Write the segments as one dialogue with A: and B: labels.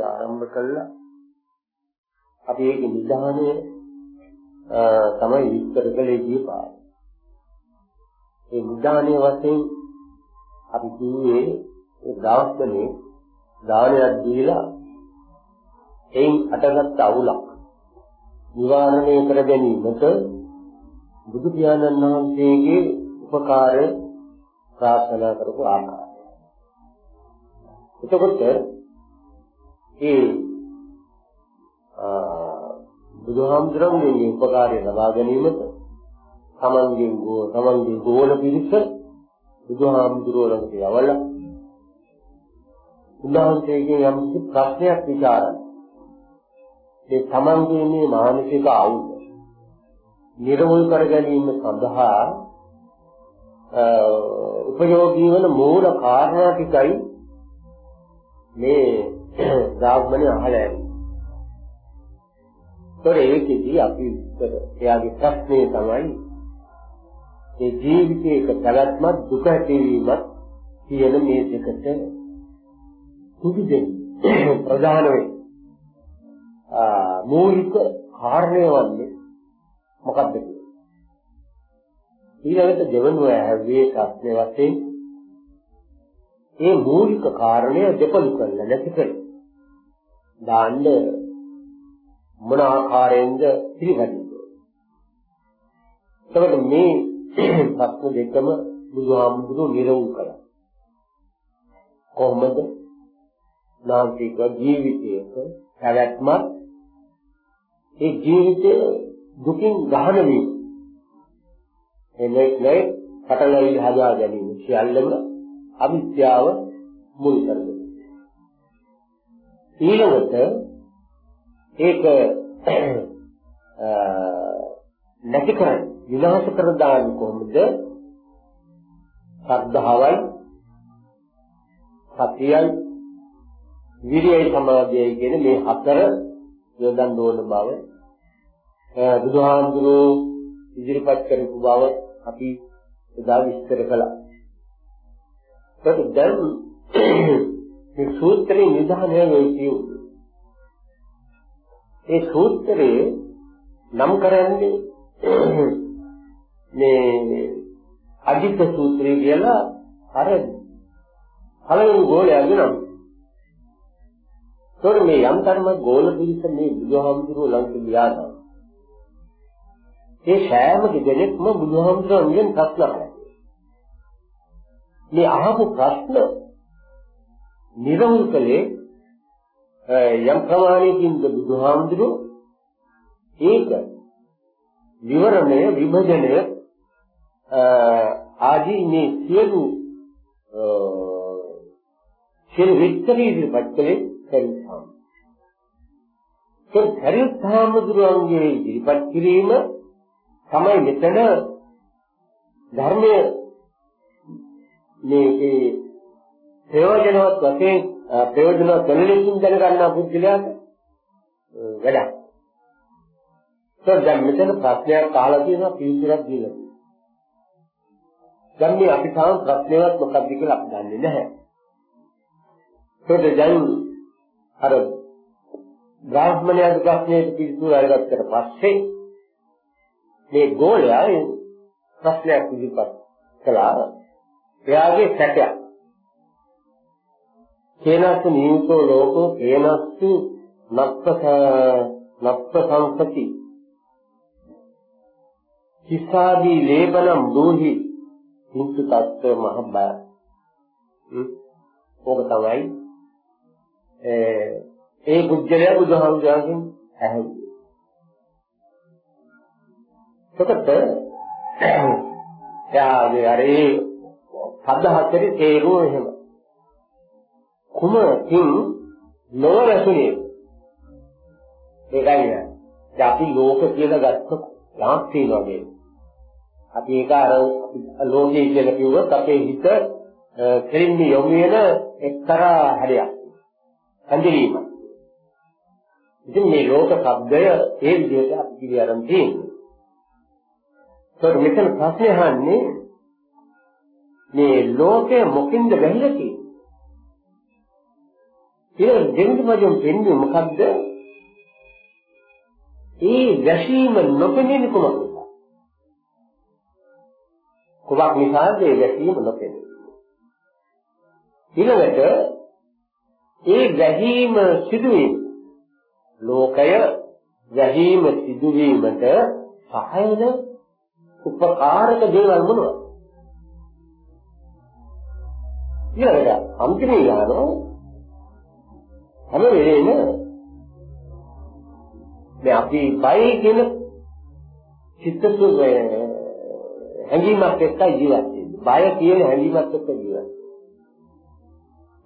A: සූත්‍රය ආරම්භ කළා අපි ඒක නිදානය තමයි විස්තර කළේ ගිය පාර ඒ නිදානය වශයෙන් අපි කිව්වේ ඒ දවස්වලේ දානයක් දීලා එයින් අටගත් අවුලක් නිවාරණය කර ගැනීමට බුදු පියාණන් වහන්සේගේ උපකාරය ප්‍රාර්ථනා කරපු ආකාරය. එතකොට ඒ බුදුහාමුදුරන්ගේ උපකාරය ලබා ගැනීමට තමන්ගේ ගෝ තමන්ගේ ගෝල පිරිස බුදුහාමුදුරුවෝ ළඟට යවලා උන්වහන්සේගෙන් යම් ප්‍රශ්නයක් විචාරන ඒ තමන්ගේ මේ මානසික අවුල නිර්මූල කර ගැනීම සඳහා උපයෝගී වන මූල කාරණා ටිකයි මේ ධාර්මණය අහලා ඇති. ඒතර ඒකෙදී අපි එයාගේ ප්‍රශ්නේ තමයි ඒ ජීවිතයක පැවැත්මත් දුක ඇතිවීමත් කියන මේ දෙකට සුදු දෙන්නේ ප්‍රධාන වේ. මූලික කාරණය වන්නේ මොකක්ද කියන්නේ? ඊළඟට දෙවනුව ඇහුවේ ප්‍රශ්නේ වශයෙන් ඒ මූලික කාරණය දෙපළු කරලා නැති කරලා දාන්න මොන ආකාරයෙන්ද පිළිගන්නේ? එතකොට මේ ප්‍රශ්න දෙකම බුදුහාමුදුරුවෝ නිරවුල් කළා. කොහොමද? නාන්තික ජීවිතයක පැවැත්මත් ඒ ජීවිතය දුකින් ගහන වීම එන්නේ නේ පටලැවිලි හදා ගැනීම සියල්ලම අවිද්‍යාව මුල් කරගෙන ඊළඟට ඒක නැති කරන්නේ විනාශ කර දාන්නේ කොහොමද ශ්‍රද්ධාවයි සතියයි විරියයි සමාධියයි කියන මේ හතර යොදන්න ඕන බව බුදුහාමුදුරුවෝ ඉදිරිපත් කරපු බව අපි එදා විස්තර කළා. ඒත් දැන් මේ සූත්‍රේ නිදානය වෙයි ඒ සූත්‍රයේ නම් කරන්නේ මේ අජිත් සූත්‍රය කියලා අර පළවෙනි ගෝලයාගේ නම. ඒතකොට මේ යම් ධර්ම ගෝල පිළිස මේ බුදුහාමුදුරුවෝ ළඟට ගියා නම් ඒ සෑම දෙනෙක්ම බුදුහාමුදුරුවන්ගෙන් ප්‍රශ්න අහනවා. මේ අහපු ප්‍රශ්න නිරවුල් කලේ යම් ප්‍රමාණයකින්ද බුදුහාමුදුරුවෝ ඒක විවරණය විභජනය ආදී මේ සියලු සියලු විස්තරී ඉදිරිපත් කළේ කරිස්හාම. ඒ කරිස්හාමුදුරුවන්ගේ ඉදිරිපත් කිරීම තමයි මෙතන ධර්මයේ මේකේ ප්‍රයෝජනවත් වශයෙන් ප්‍රයෝජනවත් වෙන ලෙසින් දැනගන්නා පුද්ගලයාට වැඩක්. දැන් මෙතන ප්‍රශ්නයක් අහලා තියෙනවා පිළිතුරක් දීලා තියෙනවා. දැන් මේ අපි තාම ප්‍රශ්නේවත් මොකක්ද කියලා අපි දන්නේ නැහැ. ඒකද දැන් අර බ්‍රාහ්මණයාගේ ප්‍රශ්නයට පිළිතුර අරගත්තට පස්සේ මේ ගෝලයා ප්‍රශ්නයක් ඉදිරිපත් කළා. එයාගේ සැකයක්. කේනස්ස නියුතෝ ලෝකෝ කේනස්ස නප්ප නප්ප සංසති හිස්සාදී ලේබනම් දෝහි මුක්ත තත්ත්ව මහ බය. ඕක තමයි ඒ බුද්ධලයා බුදුහාමුදුරන්ගෙන් ඇහුවේ. එතකොට යාගේ අර ඒ සද්ධාහතරේ තේරුම එහෙම. කුමකින් නොරසුනේ ඒකයි නෑ. අපි ලෝක කියලා ගත්තොත් ලාක් තියෙනවා මේ. අපි ඒක අර ලෝකයේ කියලා කිව්වොත් අපේ හිත කෙලින්ම යොමු වෙන එක්තරා හැඩයක්. හඳුනීම. ඉතින් මේ ලෝක શબ્දය ඒ විදිහට අපි පිළිඅරන් තියෙනවා. ඒත් මෙතන ප්‍රශ්නේ අහන්නේ මේ ලෝකය මොකින්ද වැහිලා තියෙන්නේ? ඒක දෙවිදි වශයෙන් පෙන්වන්නේ මොකද්ද? ඒ වැසීම නොපෙනෙන කොමද? කුමක් නිසාද ඒ වැසීම නොපෙනෙන්නේ? ඊළඟට ඒ වැහිම සිදුවීම ලෝකය වැහිම සිදුවීමට සහායන උපකාරක දේවල් මොනවද? ඊළඟට අන්තිමේ ගානෝ හැම වෙලේම මේ අපි බය කියන චිත්ත හැඟීමක් එක්ක ජීවත් වෙන්නේ. බය කියන හැඟීමක් එක්ක ජීවත්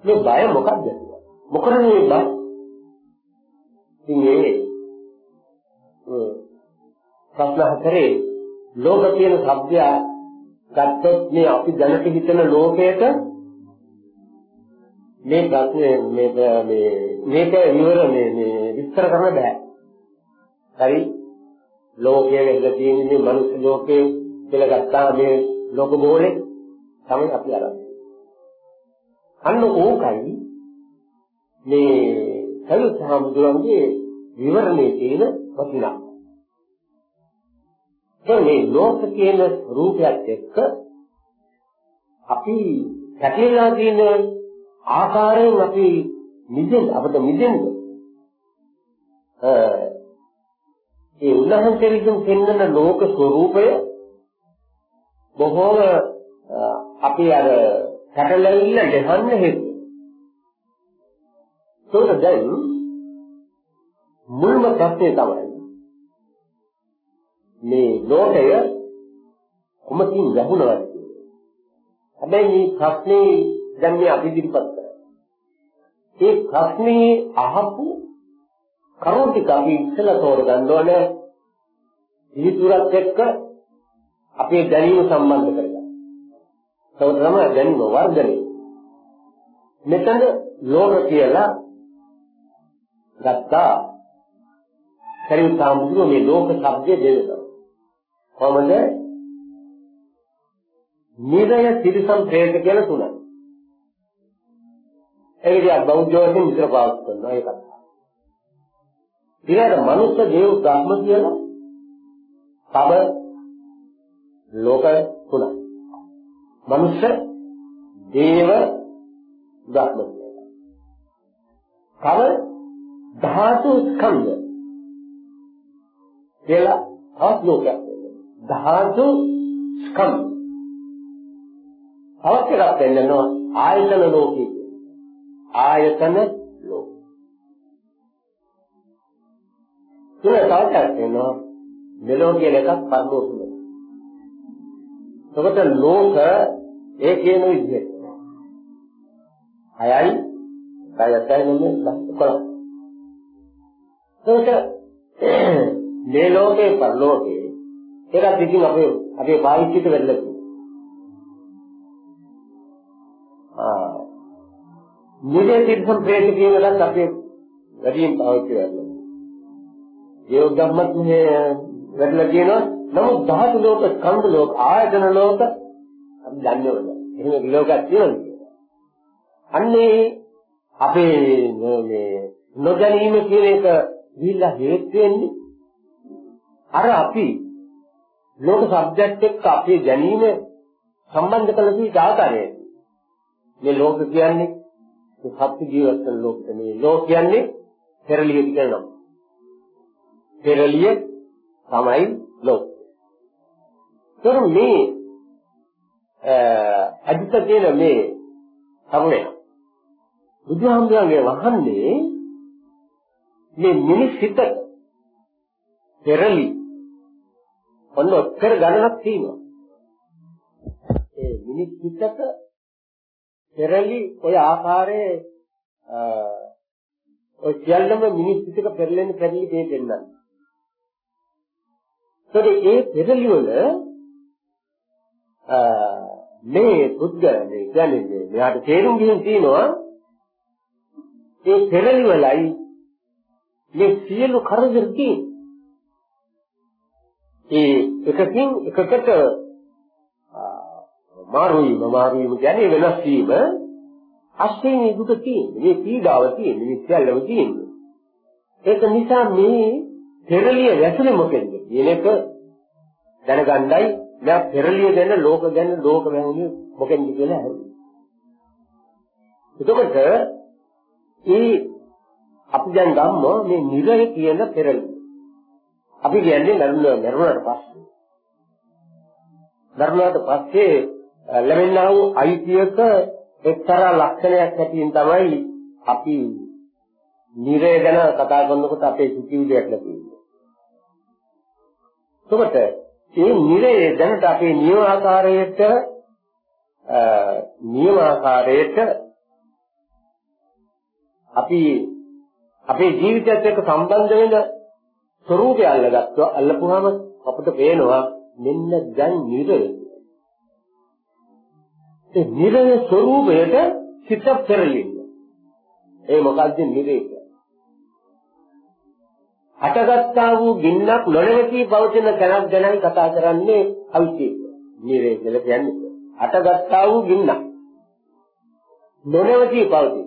A: මේ බය මොකක්ද? මොකද මේ බය? ඉතින් මේ ප්‍රශ්න හතරේ ලෝක කියන શબ્දය ගත්තොත් මේ අපි දැනට හිතන ලෝකයට මේ ප්‍රශ්නේ මේ මේ මේක ඉවර මේ මේ විස්තර කරන්න බෑ. හරි ලෝකයේ වෙලා තියෙන මේ මනුස්ස ලෝකයේ කියලා ගත්තා මේ ලෝක බෝලේ තමයි අපි අරන්. අන්න ඕකයි මේ සයුත් සාමුදුරන්ගේ විවරණේ තියෙන වටිනා. දැන් මේ ලෝක කියන රූපයත් එක්ක අපි පැටලලා තියෙන ආකාරයෙන් අපි මිදෙන්න අපිට මිදෙන්න ඒ උදාහරණ විදිහින් පෙන්වන ලෝක ස්වરૂපය බොහෝම අපි අර පැටලෙන්න දෙහන්න හේතු. ඒක දැන් මුල්ම ප්‍රශ්නේ තමයි මේ ලෝකය කොමකින් ලැබුණාද හැබැයි මේ ප්‍රශ්නේ දැන් මේ අපි ඉදිරිපත් කරා. ඒ ප්‍රශ්නේ අහපු කරුණු ටික අපි ඉස්සෙල්ලා තෝරගන්න ඕනේ. පිළිතුරත් එක්ක අපේ දැනීම සම්බන්ධ කරගන්න. ඒක තමයි දැනීම වර්ධනය. මෙතන ලෝක කියලා ගත්තා. සරියුත් සාමුදුරුවෝ මේ ලෝක શબ્දය දෙවිදව. කොහොමද? නිරය තිරිසන් ප්‍රේත කියලා තුනයි. ඒක දිහා බෞද්ධ වශයෙන් විතර පාවිච්චි කරනවා ඒකත්. ඊළඟට මනුෂ්‍ය දේව ධර්ම කියලා තව ලෝක තුනයි. මනුෂ්‍ය දේව ධර්ම තව ධාතු ස්කන්ධ කියලා තවත් ලෝකයක් ධාතු ස්කන්ධ තවත් එකක් දෙන්නවා ආයතන ලෝකේ ආයතන ලෝක. තුන තවටක් වෙනවා මෙලෝ කියන එකක් පරලෝක ලෝක. එතකොට ලෝක ඒ කියන විදිහට. හයයි කයයි නෙමෙයි 11. එතකොට මේ ලෝකේ පරලෝකේ ඒකත් ඉතින් අපේ අපේ පාවිච්චිට වෙලා තියෙනවා. නිදේ තිබ්බම් ප්‍රේත කියන එකත් අපේ වැඩියෙන් පාවිච්චි කරනවා. ඒ ධම්මත් මේ වැඩිලා කියනවා. නමුත් ධාතු ලෝක, ස්කන්ධ ලෝක, ආයතන ලෝක අපි දන්නේ නැහැ. එහෙම ලෝකයක් තියෙනවා. අන්නේ අපේ මේ නොදැනීම කියන එක දීලා හේතු වෙන්නේ අර අපි ලෝක සබ්ජෙක්ට් එක්ක අපේ දැනීම සම්බන්ධ කළ තියෙන ආකාරය. මේ ලෝක කියන්නේ සත්‍ය ජීවත් වෙන ලෝකෙට මේ ලෝක කියන්නේ පෙරලිය කියන නම. පෙරලිය තමයි ලෝක. ඒතර මේ අදිත කියන මේ සමුනය බුදුහාමුදුරන්ගේ වහන්නේ මේ මිනිස් හිත පෙරලි ඔන්න ඔච්චර ගණනක් තියෙනවා. ඒ මිනිස් හිතක පෙරලි ඔය ආකාරයේ ඔය සියල්ලම මිනිස් පිටක පෙරලෙන පෙරලි මේ දෙන්නන්නේ. ඒකේ ඒ පෙරලි වල මේ පුද්ගල මේ කියන්නේ මෙයාට තේරුම් ගිහින් තියෙනවා ඒ පෙරලි වලයි මේ සියලු කරදර තියෙන්නේ. ඒ එකකින් එකකට මාරු වීම මාරු වීම කියන්නේ වෙනස් වීම. අස්සේ මේ දුක තියෙන්නේ මේ පීඩාව තියෙන්නේ මේ සියල්ලම තියෙන්නේ. ඒක නිසා මේ පෙරලිය වැසුනේ මොකෙන්ද කියන එක දැනගන්නයි. මම පෙරලිය ගැන ලෝක ගැන ලෝක වැහුනේ මොකෙන්ද කියලා හරි එතකොට ඒ අපි දැන් ගම්මෝ මේ නිරය කියන පෙරලිය. අපි කියන්නේ මරුණ මරුණාට පස්සේ. මරුණාට පස්සේ ලැබෙනා වූ අයිතියක එක්තරා ලක්ෂණයක් ඇතින් තමයි අපි නිරය ගැන කතා කරනකොට අපේ සිතිවිලියක් ලැබෙන්නේ. එතකොට මේ නිරය දැනට අපේ නියම ආකාරයට නියම ආකාරයට අපි අපේ ජීවිතයත් එක්ක සම්බන්ධ වෙන ස්වરૂපය අල්ලගත්තා අල්ලපුවාම අපිට පේනවා මෙන්න දැන් නිරය. ඒ නිරය ස්වરૂපයට සිත පෙරලින්න. ඒ මොකද්ද නිරය හටගත්තා වූ ගින්නක් නොනවති පවතින තැනක් ගැනයි කතා කරන්නේ අවිචේ. නිරය කියලා කියන්නේ. හටගත්තා වූ ගින්නක් නොනවති පවතින.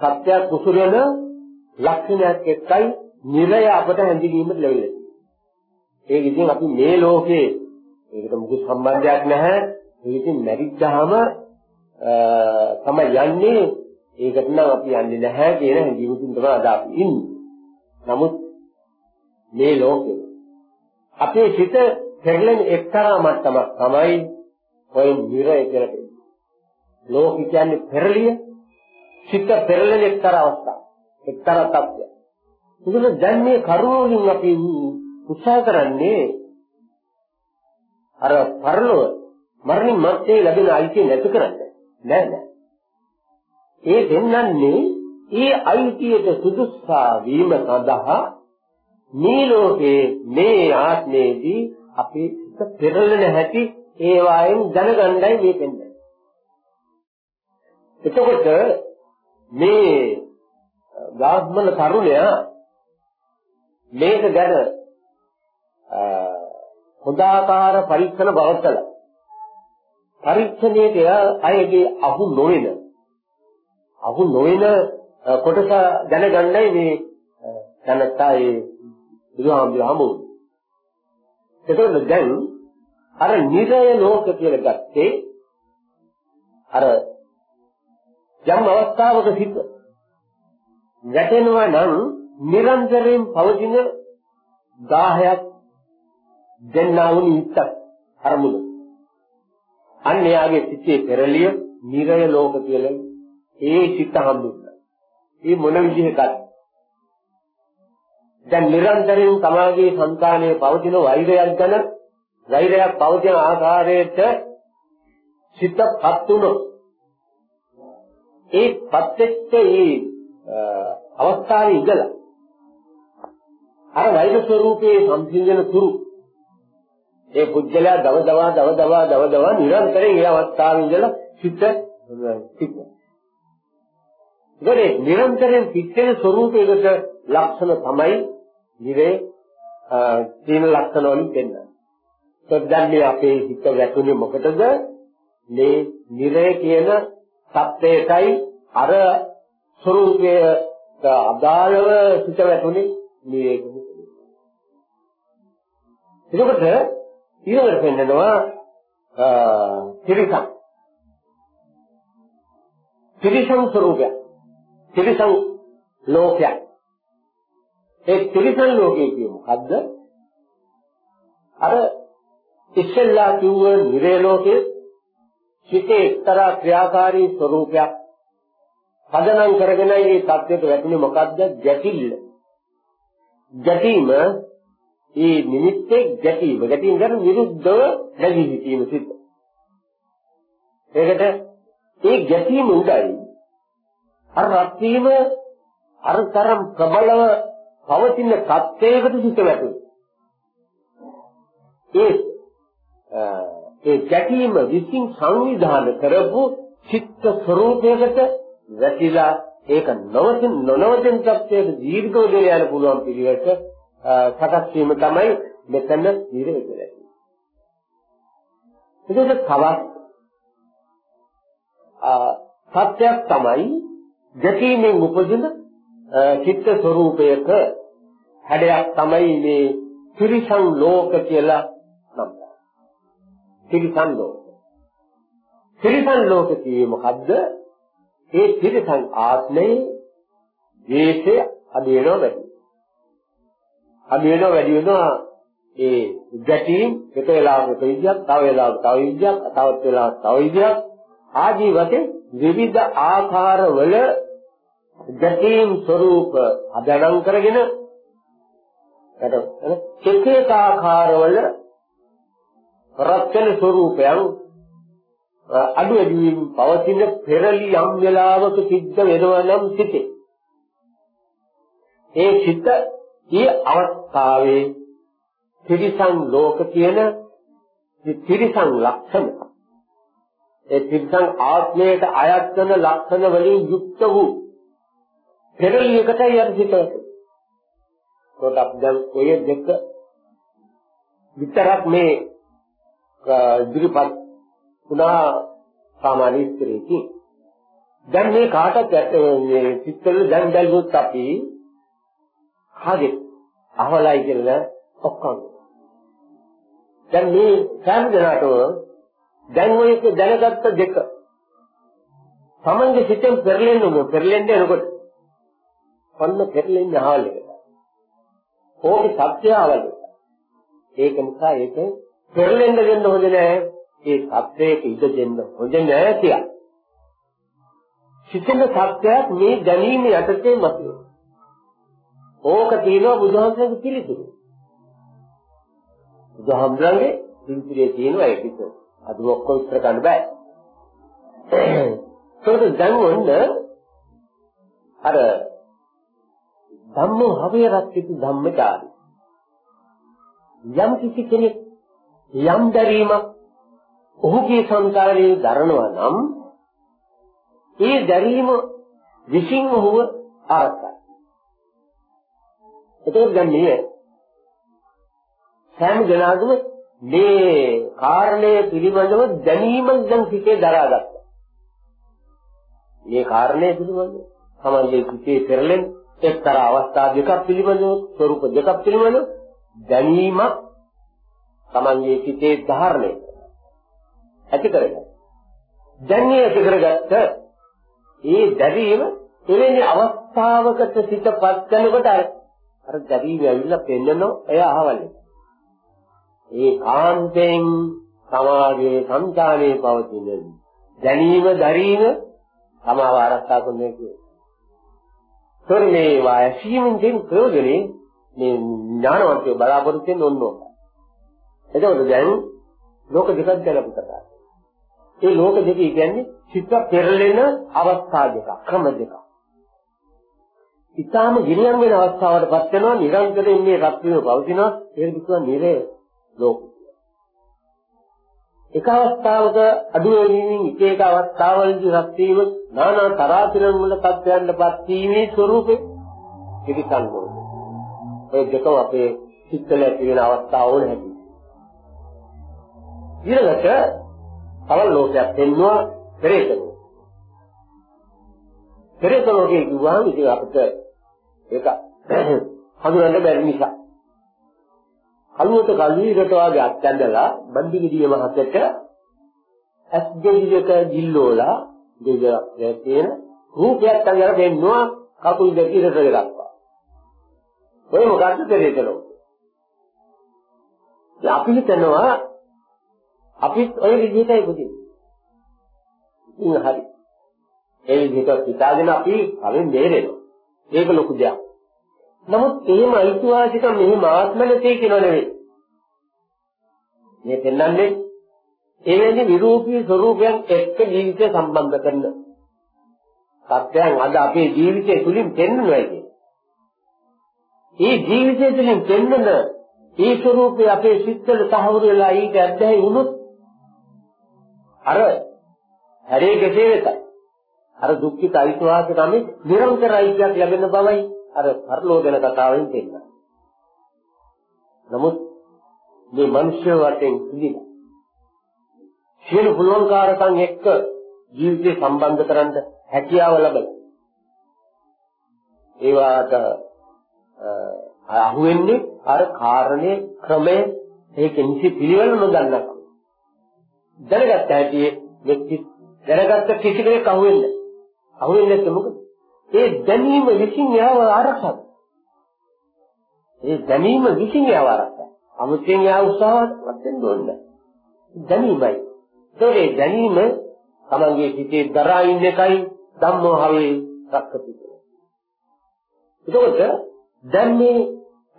A: සත්‍ය කුසුරන ලක්ෂණයක් එක්කයි නිරය අපට හැඳිනීමට ලැබෙන්නේ. ඒක ඉතින් අපි මේ ලෝකේ ඒකට මුකුත් සම්බන්ධයක් නැහැ. ඒක ඉතින් මැරිච්චාම තමයි යන්නේ. ඒකට නම් අපි යන්නේ නැහැ කියන හැඟීමකින් තමයි අද අපි ඉන්නේ. නමුත් මේ ලෝකේ අපේ සිත පෙරලෙන එක්තරා මට්ටමක් තමයි ඔය නිරය කියලා කියන්නේ. ලෝක කියන්නේ පෙරලිය සිත පෙරලෙන එක්තරා අවස්ථාවක්. එක්තරා තත්ත්වයක්. ඒකද දැන් මේ කරුණෝලින් අපි උත්සාහ කරන්නේ අර පරලොව මරණින් මත්තේ ලැබෙන අයිතිය නැති කරන්න. නෑ නෑ. ඒ දෙන්නන්නේ ඒ අයිතියට සුදුස්සා වීම සඳහා මේ ලෝකේ මේ ආත්මයේදී අපි එක පෙරලෙන හැටි ඒ වයින් දැනගන්නයි මේ දෙන්නේ. එතකොට මේ ගාස්මන තරුණයා මේක ගැන හොදාකාර පරීක්ෂණ බවතල පරීක්ෂණයේ අයගේ අහු නොවන අහු නොවන කොටස දැනගන්නයි මේ දැනත්තා ඒ බුදුහාමුදුරහමු එතකොට දැන් අර නිරය ලෝක කියලා ගත්තේ අර යම් අවස්ථාවක සිට වැටෙනවා නම් නිරන්තරයෙන් පවතින 10ක් දෙන්නා වූ නිත්තක් අරමුණ. අන්න යාගේ සිිතේ පෙරලිය නිරය ලෝක කියලා ඒ සිත හම්බුනා. ඒ මොන විදිහකද? දැන් නිරන්තරයෙන් සමාජයේ සංකාණයේ පවතින වෛරයක් ගැන වෛරයක් පවතින ආකාරයට සිතපත් වුණොත් ඒ පත්‍ච්ච ඒ අවස්ථාවේ ඉඳලා අර වෛර ස්වરૂපයේ සම්පින්දන තුරු ඒ පුජ්‍යලයා දව දවා දව දවා දව දවා නිරන්තරයෙන් ඒ අවස්ථාවේ ඉඳලා සිත් සිත් ඉතින් නිරන්තරයෙන් පිටේ ස්වરૂපයකට ලක්ෂණ තමයි නිරේ තීන ලක්ෂණ වලින් දෙන්නේ. සද්දන්නේ අපේ හිත වැටුනේ මොකටද? මේ නිරේ කියන සත්‍යයටයි අර ස්වરૂපයට අදාළව සිත වැටුනේ මේ එතකොට ඊළඟට පෙන්නනවා ත්‍රිසං ත්‍රිසං ස්වરૂපය ත්‍රිසං ලෝකය ඒ ත්‍රිසං ලෝකයේ කියන්නේ මොකද්ද? අර ඉස්සෙල්ලා කිව්ව නිරේ ලෝකයේ හිතේ එක්තරා ක්‍රියාකාරී ස්වરૂපයක් පදනම් කරගෙන මේ தත්ත්වයට වැටුනේ. මොකද්ද? ජටිල්ල ජටිම ඒ නිමිත්තේ ගැටීම ගැටීම ගැන විරුද්ධව නැගී සිටීම සිද්ධ. ඒකට ඒ ගැටීම උඩයි අර රත්වීම අර තරම් ප්‍රබලව පවතින තත්ත්වයකට සිට වැටුනේ. ඒ ඒ ගැටීම විසින් සංවිධානය කරපු චිත්ත ස්වરૂපයකට වැටිලා ඒක නොවතින් නොනවතින් තත්ත්වයට දීර්ඝව ගෙන යන්න පුළුවන් පිළිවෙලට සකස් වීම තමයි මෙතන ඉර වෙලා තියෙනවා. තවත් සත්‍යයක් තමයි ගැටීමෙන් උපදින චිත්ත ස්වરૂපයක හැඩයක් තමයි මේ ත්‍රිසං ලෝක කියලා නම් කරන්නේ. ත්‍රිසං ලෝක. ත්‍රිසං ලෝක කියේ මොකද්ද? ඒ ත්‍රිසං ආත්මේ දේශය අදිනව වැඩි. අදිනව වැඩි වෙනවා ඒ ගැටීම් එක වෙලාවක එක විදියක්, තව වෙලාවක තව විදියක්, තවත් වෙලාවක තව විදියක් ආදී වශයෙන් විවිධ ආකාරවල ගැටීම් ස්වરૂප අදනම් කරගෙන එක එක ආකාරවල රත්න ස්වરૂපයන් අඩු වැඩි වීම පවතින පෙරලි යම් වෙලාවක සිද්ධ වෙනවා නම් සිටේ. ඒ සිත ඊ අවස්ථාවේ ත්‍රිසං ලෝක කියන ත්‍රිසං ලක්ෂණ ඒ ත්‍රිසං ආත්මයට අයත් වන ලක්ෂණ වලින් යුක්ත වූ පෙරලියකටයි යන සිත. කොට අපි දැන් ඔය දෙක විතරක් මේ ඉදිරිපත් වුණා සාමාන්‍ය ස්ත්‍රීකි. දැන් මේ කාටත් මේ සිත්වල දැන් බැලුවොත් අපි කාගේ අහවලයි කියලා ඔක්කොම. දැන් මේ සෑම දෙනාටම දැන් ඔය දැනගත්ත දෙක තමන්ගේ සිතෙන් පෙරලෙන්න ඕන පෙරලෙන්නේ එනකොට ඔන්න පෙරලෙන්නේ අහවල එකට. ඕකේ සත්‍ය අහවල. ඒක නිසා ඒක පෙරලෙන්න දෙන්න හොඳ නෑ. ඒ සත්‍යයක ඉඩ දෙන්න හොඳ නෑ කියලා. සිතෙන් සත්‍යයක් මේ දැනීම යටතේ මතුවේ. ඕක තියෙනවා බුදුහාමුදුරන්ගේ පිළිතුරු. බුදුහාමුදුරන්ගේ පිළිතුරේ තියෙනවා ඒක විතර. අද ඔක්කොම විස්තර කරන්න බෑ. ඒකට දැන් ඔන්න අර ධම්මෝ හවේ රක්කිත ධම්මචාරි. යම් කිසි කෙනෙක් යම් දැරීමක් ඔහුගේ සංකාරයේ දරනවා නම් ඒ දැරීම විසින් ඔහුව ආරක්ෂා එතකොට දැන් මේ සෑම දෙනාගම මේ කාරණය පිළිබඳව දැනීමක් දැන් සිටේ දරාගත්තා. මේ කාරණය පිළිබඳව සමන්ගේ සිටේ පෙරලෙන එක්තරා අවස්ථා දෙකක් පිළිබඳව ස්වરૂප දෙකක් පිළිබඳව දැනීමක් සමන්ගේ සිටේ ධාරණය ඇති කරගන්න. දැන් මේ ඇති කරගත්ත ඒ දැරීම එවැනි අවස්ථාවකට සිටපත් කරනකොට අර දැරීම ඇවිල්ලා පෙන්නනෝ එය අහවලේ. ඒ කාන්තෙන් සමාගයේ සංචාරයේ පවතින දැනීම දරීම සමාව ආරක්ෂා කරන්නේ කියන්නේ. තොර මේ වාසීමින් දෙන ප්‍රයෝජනේ මේ ඥානවන්තය බලාපොරොත්තු වෙන්න ඕන ඕක. එතකොට දැන් ලෝක දෙකක් ගැන අපි කතා ඒ ලෝක දෙක කියන්නේ චිත්ත පෙරලෙන අවස්ථා දෙක, ක්‍රම දෙක. ඉතාලම ගිනියම් වෙන අවස්ථාවකටපත් වෙනවා නිරන්තරයෙන් මේ රත් වීම පවතිනවා ඒක නිසා නිරය ලෝකය. එක අවස්ථාවක අඩු වෙනමින් එක එක අවස්ථාවලදී රත් වීම নানা තරාතිරම් වල තත්යන්ටපත් වීමේ ස්වરૂපේ පිටිකන් වල. ඒ දෙකම අපේ සිත්වල ඇති වෙන අවස්ථාව වල හැටි. ඊළඟට තව ලෝකයක් පෙන්වුවා පෙරේත ලෝකය. පෙරේත ලෝකයේ ගුවාන් ඉතින් අපිට ඒක හඳුනන්න බැරි නිසා. කලුවට කලීරට වාගේ අත්දැඳලා බන්දි ගිරිය මහතට ඇස් දෙවියක දිල්ලෝලා දෙවියන් තියෙන රූපයක් අංගර දෙන්නවා කකුල් දෙක ඉරට ගත්තා. ඔය මොකද්ද දෙරේතලෝ? අපි හිතනවා අපිත් ඔය විදිහටයි පුදින්නේ. ඉතින් හරි. ඒ විදිහට හිතාගෙන අපි කලින් දෙරෙනවා. ඒක ලොකු දෙයක්. නමුත් එහෙම අයිතිවාසිකම් මෙහි මාත්මලතේ කියනව නෙවෙයි. මේ පෙන්වන්නේ එවැනි විරූපී ස්වરૂපයන් එක්ක ජීවිතය සම්බන්ධ කරන සත්‍යයන් අද අපේ ජීවිතය තුලින් පෙන්වනවා කියන්නේ. ඒ ජීවිතය තුලින් පෙන්වන ඒ ස්වરૂපය අපේ සිත්වල සහවුරු වෙලා ඊට ඇද්දැහි වුණොත් අර හැරේ කෙසේ වෙතත් අර දුක්ඛිත අයිතිවාස තමයි නිරන්තර අයිතියක් ලැබෙන බවයි අර පරලෝකන කතාවෙන් තේරෙනවා. නමුත් මේ මිනිස්ය වශයෙන් පිළිලා සියලු පුළුවන්කාරකම් එක්ක ජීවිතේ සම්බන්ධ කරන්න හැකියාව ලැබලා ඒවාට අහුවෙන්නේ අර කාරණේ ක්‍රමය ඒක නිසි පිළිවෙල නොදන්නා දැනගත්ත හැටි මෙච්චි දැනගත්ත කිසි කෙනෙක් අහුවෙන්නේ අහුවෙන්නේ නැත්නම් මොකද? ඒ දැනීම විසින් යාව ආරක්ෂා. ඒ දැනීම විසින් යාව ආරක්ෂා. අමුතෙන් යා උත්සාහවත් වෙන්න ඕනේ දැනීමයි. ඒ දැනීම තමන්ගේ සිතේ දරා ඉන්න එකයි ධම්මෝ හවේ රක්කති එතකොට දැන් මේ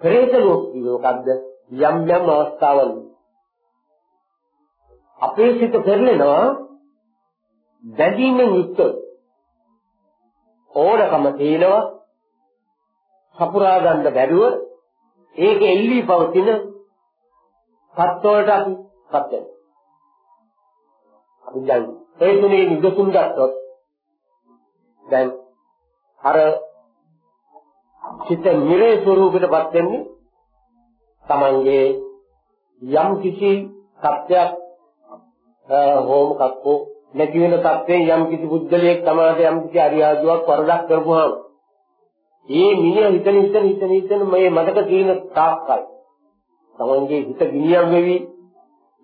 A: ප්‍රේත ලෝකය මොකද්ද යම් යම් අවස්ථාවල අපේ සිත පෙරලෙනවා. දැඩියෙන් යුක්ත ඕනකම තේනවා සපුරා ගන්න බැරුව ඒක එල්ලී පවතින සත්වලට අපි පත් වෙනවා. අපි දැන් ඒ තුනේ නිදසුන් ගත්තොත් දැන් අර චිත්ත නිරේ ස්වરૂපයටපත් වෙන්නේ තමන්ගේ යම් කිසි සත්‍යයක් හෝම කක්කෝ නැති වෙන තත්ත්වයෙන් යම් කිසි බුද්ධලයක් තමාට යම් කිසි අරියාදුවක් වරදක් කරපුවාම ඒ මිනිහ හිතන හිතන හිතන හිතන මේ මතක තියෙන තාක්කල් තමන්ගේ හිත ගිනියම් වෙවි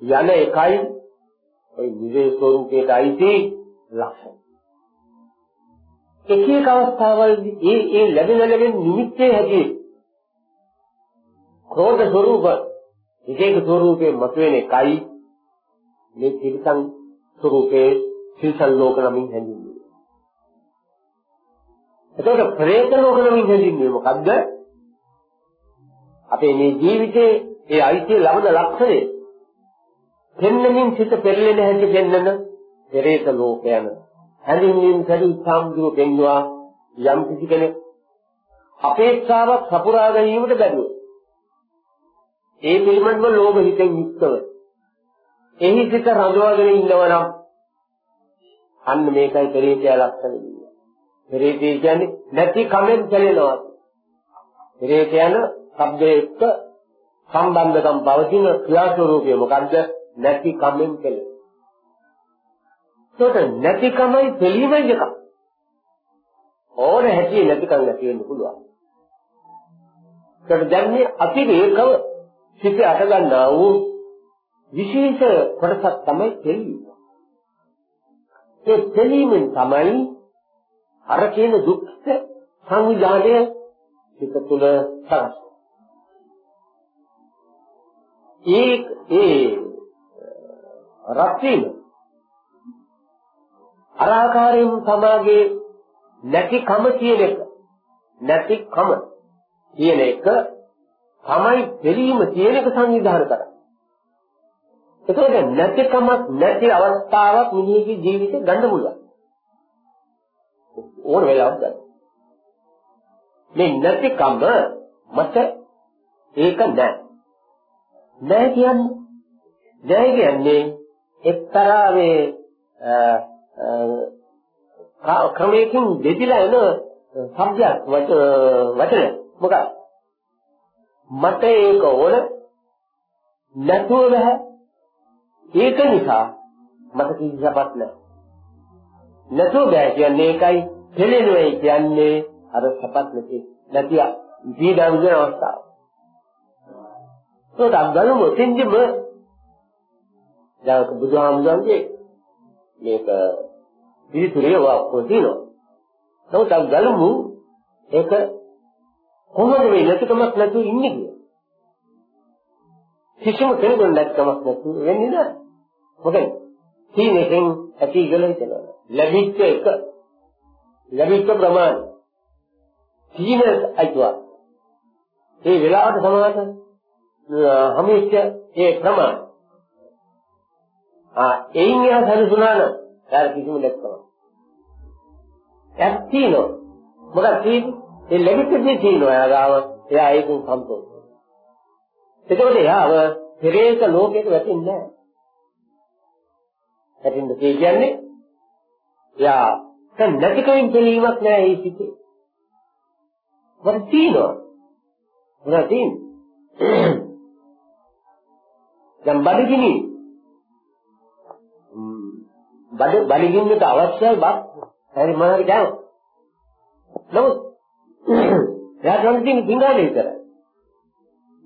A: යන එකයි ওই නිවේ ස්වરૂපයට අයිති ලක්ෂණ. එක එක අවස්ථාවලදී ඒ ඒ ලැබෙන ලැබෙන නිමිත්තේ හැදී ක්‍රෝධ ස්වરૂප විදේක ස්වરૂපේ මතුවෙන එකයි මේ තිරසං ස්වરૂපේ තිරසං ලෝක නමින් හැඳින්වෙන්නේ. එතකොට ප්‍රේත ලෝක නමින් හැඳින්වෙන්නේ මොකද්ද? අපේ මේ ජීවිතේ ඒ අයිතිය ලබන ලක්ෂණය පෙන්නමින් සිත පෙරලෙන හැටි පෙන්නන පෙරේත ලෝකයන හැඳින්වීම සැදී සාම්දුව පෙන්වුවා යම් කිසි කෙනෙක් අපේක්ෂාවක් සපුරා ගැනීමට බැරුව ඒ පිළිබඳව ලෝභ හිතෙන් යුක්තව එහි සිත රඳවාගෙන ඉන්නවා නම් අන්න මේකයි පෙරේතය ලක්ෂණ කියන්නේ. පෙරේතය කියන්නේ නැති කමෙන් පෙළෙනවා. පෙරේත යන શબ્දයේ එක්ක සම්බන්ධකම් පවතින ක්‍රියාස්වරූපය මොකද්ද? නැති කමෙන් පෙළෙන. ඒකට නැතිකමයි පිළිවෙල එක. ඕන හැටි නැතිකම් නැති වෙන්න පුළුවන්. ඒකට දැන් මේ අතිරේකව සිට අට ගන්නා වූ විශේෂ කොටසක් තමයි දෙලීම. ඒ දෙලීමෙන් තමයි අර කියන දුක්ඛ සංවිධානය පිට තුළ සකස් ඒ ඒ රත්වීම අරාකාරයෙන් සමාගේ නැතිකම කියන එක නැතිකම කියන එක තමයි දෙලීම කියන එක සංවිධානය කරන්නේ එතකොට නැතිකමක් නැති අවස්ථාවක් මිනිහගේ ජීවිතේ ගන්න පුළුවන්. ඕන වෙලාවක් ගන්න. මේ නැතිකම මත ඒක නැහැ. නැහැ කියන්නේ නැහැ කියන්නේ එක්තරා මේ ක්‍රමයකින් දෙදිලා එන සබ්ජෙක්ට් වචන මොකක්ද? මට ඒක ඕන නැතුව බෑ ඒක නිසා මට කිසිසපත් නැහැ. නැතුව බෑ කියන්නේ ඒකයි දෙලෙනුයි කියන්නේ අර සපත් නැති නැතිව පීඩා විඳින අවස්ථාව. ඒකට අගලමු තින්දිම දැන් බුදුහාමුදුරන්ගේ මේක පිළිතුරේ වාක්කෝ තියෙනවා. නමුත් අගලමු ඒක කොහොමද මේ නැතිකමක් නැතුව ඉන්නේ කියලා. කිසිම කෙනෙකුට නැතිකමක් නැතුව වෙන්නේ නැහැ. මොකද තීනෙකින් ඇති කියලා හිතනවා. ලැබිච්ච එක ලැබිච්ච ප්‍රමාණය තීන අයිතුවා. ඒ වෙලාවට සමාත හමිච්ච ඒ ප්‍රමාණය. ආ එයින් එහා සැලසුණා නම් යාර කිසිම නැත්නම්. ඇත් තියෙනවා. මොකක්ද තියෙන්නේ? ඒ ලැබිච්ච දේ තියෙනවා යාගාව. එයා ඒකෙන් සම්පූර්ණ. එතකොට එයාව පෙරේත ලෝකයට වැටෙන්නේ නැහැ. හැටින්ද කියන්නේ යා දැන් නැතිකමින් පිළීමක් නෑ ඒ සිිතේ. වර තියෙනවා. වර තියෙන. දැන් බඩගිනි බඩ බඩගින්නට අවශ්‍යයි බත් හරි මොනවද කියන්නේ නමුත් එයාට නම් තියෙන පිංගානේ විතරයි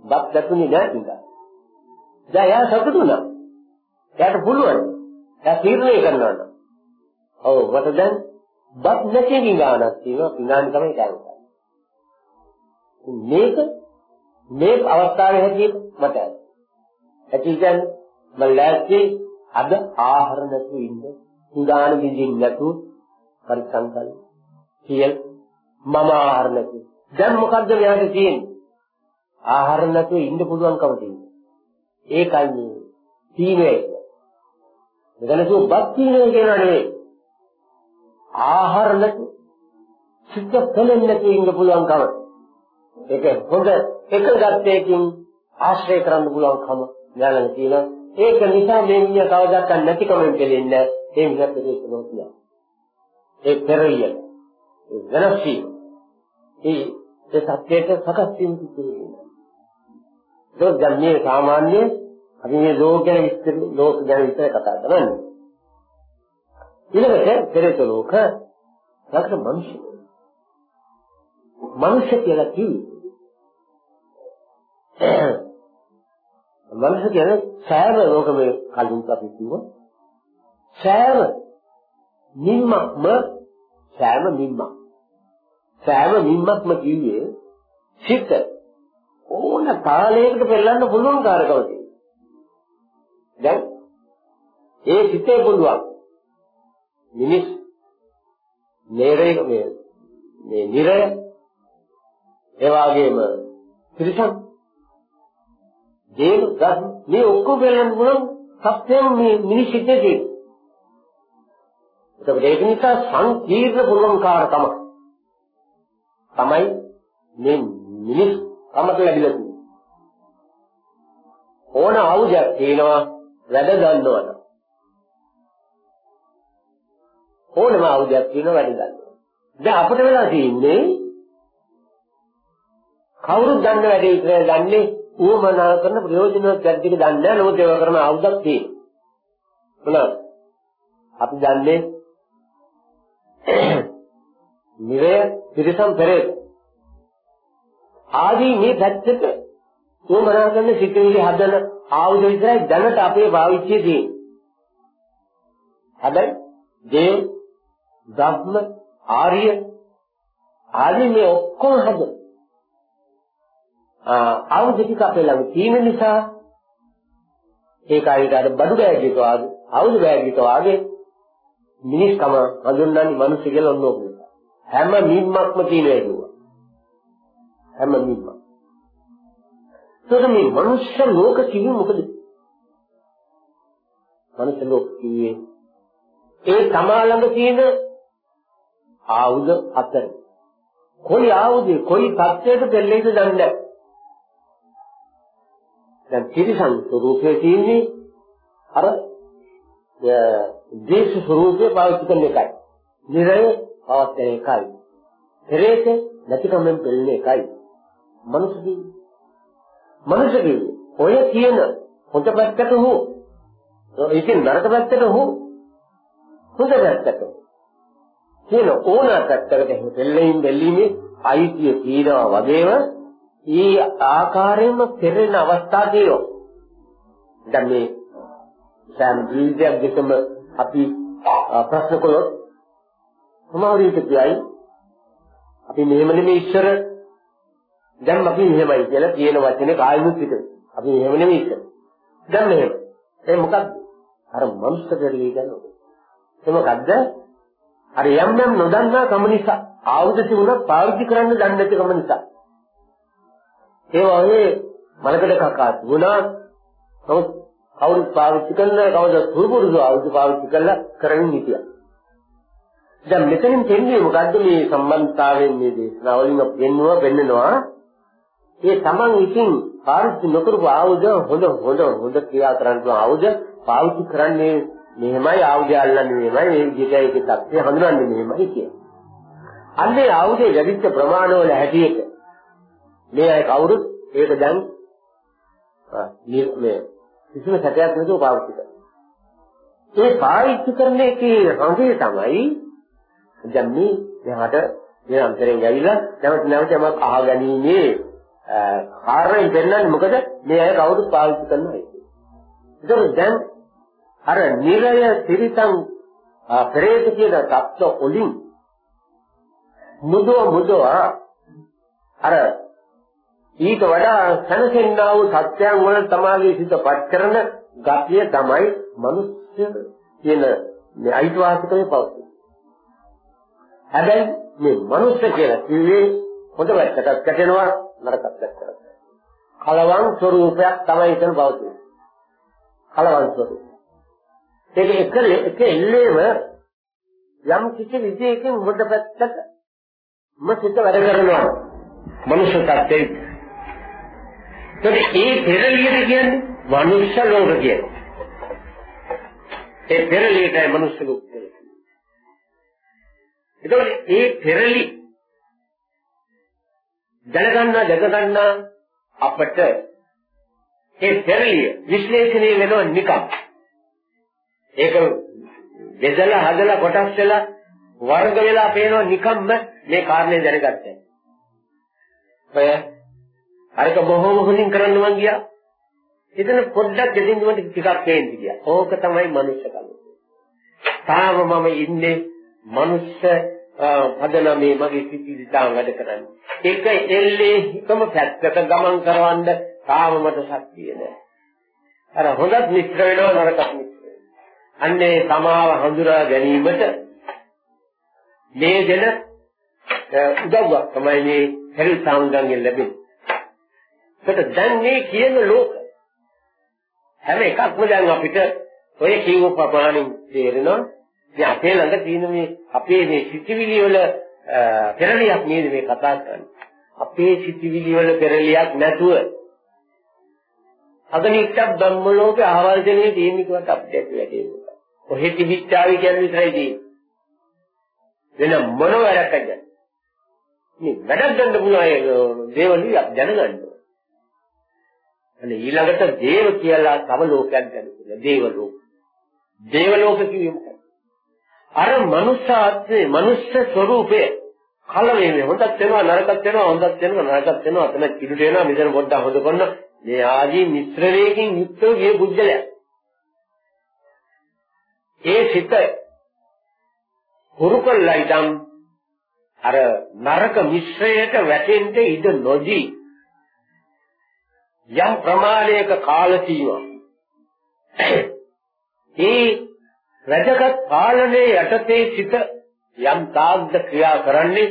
A: බත් දැකුනේ නෑ පිංගා දැන් එයා සතුටු වුණා. එයාට පුළුවන්. එයා තීරණය කරනවා නම්. ඔව් මට දැන් බත් නැති පිංගානක් තියෙනවා පිංගානේ තමයි කියන්නේ මේක මේ අවස්ථාවේ හැටියට මට ඇති. කියන්නේ මම ලෑස්ති අද ආහාර නැතුව ඉන්න උදාන බින්දින් නැතුව පරිසම් කරන්න කියල් මම ආහාර නැතුව. දැන් මොකද්ද මෙයාට තියෙන්නේ? ආහාර නැතුව ඉන්න පුළුවන්කම තියෙනවා ඒකයි මේ තීනේ මෙතනසු බත් තීනේ කියනවා නෙවෙයි ආහාර නැතුව සිද්ධ කලෙන්නේ නැතුව ඉන්න පුළුවන්කම ඒක හොඳ එක ගත්තේකින් ආශ්‍රය කරන්න පුළුවන්කම ඥානන තියෙනවා. ඒක නිසා මේ මිනිහ කවදාවත් නැතිකමෙන් දෙලෙන්නේ ඒ මිනිහත් දෙක නොකිය. ඒ පෙරිය. ඒ වෙනස්ී. ඒ ඒ සත්‍යයට සකස් වීම සිදුවේ. ඒක දැන් සාමාන්‍ය අපි මේ ලෝක ගැන විස්තර ලෝක ගැන විස්තර කතා කරන්නේ. ඊළඟට පෙරේත ලෝක ලක්ෂ මිනිස්සු. මිනිස්සු කියලා කිව්වේ මනස කියන්නේ සෑම ලෝකමේ කලින් අපි කිව්වා සෑම නිම්මක්ම සෑම නිම්මක් සෑම නිම්මක්ම කිව්වේ සිත. ඕන කාලයකට පෙරලන්න පුළුවන් කාරකම තියෙනවා. දැන් ඒ සිතේ පුළුවන් මිනිස් නේරේ මේ මේ නිරය ඒ වගේම ත්‍රිසං දේව ගස් මේ ඔක්කොම බලන්න පුළුවන් සත්‍යයෙන් මේ මිනිස් හිතේ තියෙන. ඒක නිසා සංකීර්ණ පුළුවන්කාරකම තමයි මේ මිනිස් කමට ලැබිලා තියෙන්නේ. ඕන ආයුධයක් තියෙනවා වැඩ ගන්නවන. ඕනම ආයුධයක් තියෙනවා වැඩ ගන්නවා. දැන් අපිට වෙලා තියෙන්නේ කවුරුත් දන්න වැඩේ ඉතින් දන්නේ ඌමනා කරන ප්‍රයෝජනවත් වැඩික දන්නේ නැහැ නමුත් ඒව කරන ආයුධක් තියෙනවා මොනවාද අපි දන්නේ නිරය පිරිසම් පෙරේත ආදී මේ පැත්තට ඌමනා කරන සිතිවිලි හදන ආයුධ විතරයි දැනට අපේ භාවිතයේ තියෙන්නේ. හැබැයි දේව ධම්ම ආර්ය ආදී මේ ඔක්කොම හදන ආයුධ ටික අපේ ළඟ තියෙන නිසා ඒක ආයුධ අර බඩු බෑග් එක වගේ ආයුධ බෑග් එක වගේ මිනිස්කම හඳුන්වන්නේ මිනිස්සු කියලා ඔන්න ඕක නිසා හැම මිම්මක්ම තියෙනවා කිව්වා. හැම මිම්මක්. ඒකට මේ මනුෂ්‍ය ලෝක කිව්වේ මොකද? මනුෂ්‍ය ලෝක කිව්වේ ඒ තමා ළඟ තියෙන ආයුධ අතර කොයි ආයුධේ කොයි තත්ත්වයකට දෙල්ලේද දන්නේ? නැහැ දැන් තිරිසන් ස්වરૂපයේ තියෙන්නේ අර දේශ ස්වરૂපයේ පාවිච්චි කරන එකයි. නිරය පවත්න එකයි. පෙරේත නැතිකමෙන් පෙළෙන එකයි. මනුස්සදී මනුස්සදී ඔය කියන හොඳ පැත්තට හෝ ඒකෙන් නරක පැත්තට හෝ හොඳ පැත්තට කියන ඕන පැත්තකට දෙල්ලීම් දෙල්ලීමේ අයිතිය තියනවා වගේම ඒ ආකාරයෙන්ම පෙරෙන අවස්ථා තියෙනවා. දැන් මේ සෑම ජීවිතයක් දෙකම අපි ප්‍රශ්න කළොත් සමහර විට කියයි අපි මෙහෙම නෙමෙයි ඉස්සර දැන් අපි මෙහෙමයි කියලා කියන වචනේ කායිමුත් පිට. අපි මෙහෙම නෙමෙයි ඉස්සර. දැන් මෙහෙම. ඒ මොකක්ද? අර මනුස්ස දෙවිය කියන්නේ. ඒ මොකද්ද? අර යම් යම් නොදන්නා කම නිසා ආයුධ තිබුණා පාවිච්චි කරන්න දන්නේ නැති කම නිසා ඒ වගේ මලකඩ කකා තිබුණා. නමුත් කවුරුත් පාවිච්චි කරන කවුද පුරුදු ආයුධ පාවිච්චි කරලා කරමින් හිටියා. දැන් මෙතනින් දෙන්නේ මොකද්ද මේ සම්බන්ධතාවයෙන් මේ දේශනාවලින් පෙන්වුවා පෙන්නනවා. ඒ Taman විසින් පාවිච්චි නොකරපු ආයුධ හොඳ හොඳ හොඳ ක්‍රියා කරන්න පුළුවන් ආයුධ පාවිච්චි කරන්නේ මෙහෙමයි ආයුධය අල්ලන්නේ මෙහෙමයි මේ විදිහට ඒකේ தත්ත්වය හඳුනන්නේ මෙහෙමයි කියන්නේ. අන්නේ ආයුධයේ ලැබිච්ච ප්‍රමාණවල හැටියට මේ අය කවුරුත් ඒක දැන් මේ කිසිම සැකයක් නැතුව පාවිච්චි කරනවා. ඒ පාවිච්චි කරන එකේ හංගේ තමයි දැන් මේ එහාට නිරන්තරයෙන් ඇවිල්ලා නැවත නැවත යමක් අහගැනීමේ කාර්යයෙන් වෙන්නන්නේ මොකද මේ අය කවුරුත් පාවිච්චි කරන අය. ඒකෝ දැන් අර නිරය සිරිතං ප්‍රේත කියන தত্ত্ব ඔලින් මුදෝ මුදෝ අර ඊට වඩා සැනසෙන්නා වූ සත්‍යයන් වල තමාගේ සිතපත් කරන ගතිය තමයි මිනිස්සු කියන මේ අයිතිවාසිකමේ පවතින. හැබැයි මේ මනුෂ්‍ය කියලා කිව්වේ හොඳ පැත්තට කැටෙනවා නරක පැත්තට. කලවම් ස්වરૂපයක් තමයි එතන පවතින්නේ. කලවම් ස්වરૂපය. ඒක එක එක එල්ලේම යම් කිසි විදියකින් හොඳ පැත්තට මසිත වැඩ කරනවා. මනුෂ්‍ය tattේ. ඒ පෙරලියට කියන්නේ මනුෂ්‍ය ලෝක කියන්නේ. ඒ පෙරලියටයි මනුෂ්‍ය ලෝක එතකොට මේ පෙරලි දැනගන්නා දැකගන්නා අපට ඒ පෙරලිය විශ්ලේෂණය වෙනව නිකම්. ඒක බෙදලා හදලා කොටස් වෙලා වර්ග වෙලා පේනව නිකම්ම මේ කාරණේ දැනගත්තා. ඔය අරක බොහොම හොඳින් කරන්න මං ගියා. එතන පොඩ්ඩක් දෙදින් දුවට ටිකක් පේන්න ගියා. ඕක තමයි මනුෂ්‍යකම. තාම මම ඉන්නේ මනුෂ්‍ය පදනමේ මගේ සිතිවිලි තාම වැඩ කරන්නේ. ඒක එල්ලේ එකම පැත්තක ගමන් කරවන්න තාම මට ශක්තිය නැහැ. අර හොඳත් මිත්‍ර වෙනවා නරකත් මිත්‍ර වෙනවා. අන්නේ සමාව හඳුනා ගැනීමට මේ දෙන උදව්වක් තමයි මේ හැරි සාංගංගෙන් ලැබෙන්නේ. ඒකට දැන් මේ කියන ලෝක හැම එකක්ම දැන් අපිට ඔය කියව ප්‍රමාණින් තේරෙනවා ඉතින් අපේ ළඟ තියෙන මේ අපේ මේ සිතිවිලි වල පෙරලියක් නේද මේ කතා කරන්නේ. අපේ සිතිවිලි වල පෙරලියක් නැතුව අගනිච්ඡ බ්‍රහ්ම ලෝකේ ආවල් දෙනේ තියෙන කොට අපිට වැටෙන්නේ. කොහෙ තිබිච්චාවි කියන්නේ විතරයි තියෙන්නේ. වෙන මොන වැඩක් නැහැ. මේ වැඩක් ගන්න පුළුවන් දේවලියක් දැනගන්න ඕනේ. අනේ ඊළඟට දේව කියලා තව ලෝකයක් ගන්න පුළුවන්. දේව ලෝක. දේව ලෝක කියන්නේ අර මනුෂ්‍යාත්මේ මනුෂ්‍ය ස්වરૂපේ කලවේමේ හොඳක් වෙනවා නරකක් වෙනවා හොඳක් වෙනවා නරකක් වෙනවා. අතන කිලුට වෙනවා මෙතන පොඩ්ඩක් හොඳ කරන මේ ආදී මිශ්‍රණයකින් යුක්තව ගිය බුද්ධලයා ඒ සිත හුරු කළා ඉදන් අර නරක මිශ්‍රයට වැටෙන්න ඉඩ නොදී යම් ප්‍රමාණයක කාල සීමා. ඒ රජගත් පාලනයේ යටතේ සිට යම් තාග්ද ක්‍රියා කරන්නේ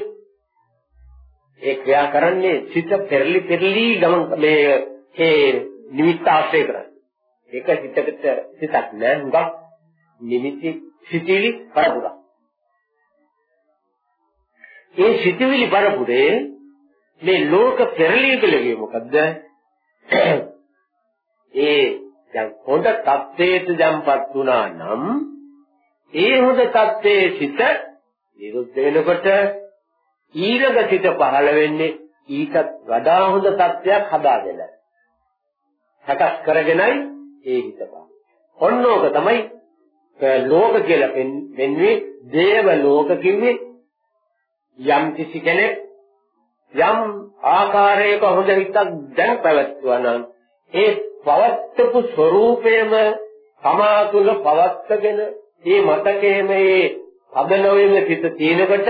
A: ඒ ක්‍රියා කරන්නේ සිත පෙරලි පෙරලි ගමන් මේ ඒ නිමිත්ත ආශ්‍රය කරන්නේ. ඒක හිතකට සිතක් නෑ හුඟක් නිමිති සිතිවිලි පරපුර. ඒ සිතිවිලි පරපුරේ මේ ලෝක පෙරලි කියලා මොකද්ද? ඒ දැන් හොඳ තත්ත්වයට දැන්පත් වුණා නම් ඒ හොඳ தත්ත්වයේ සිට නිරුද්ධ වෙනකොට ඊළඟ සිට පහළ වෙන්නේ ඊටත් වඩා හොඳ தත්ත්වයක් හදාගෙන. සකස් කරගෙනයි ඒ හිත පාන. ඔන්න ඕක තමයි ලෝක කියලා වෙන්නේ දේව ලෝක කිව්වේ යම් කිසි කෙනෙක් යම් ආකාරයක හොඳ හිතක් දැන් පැවැත්වුවා නම් ඒ පවත්වපු ස්වરૂපයම තමා තුළ පවත්වගෙන මේ මතකයේ මේ පදනවෙම සිට තියෙනකොට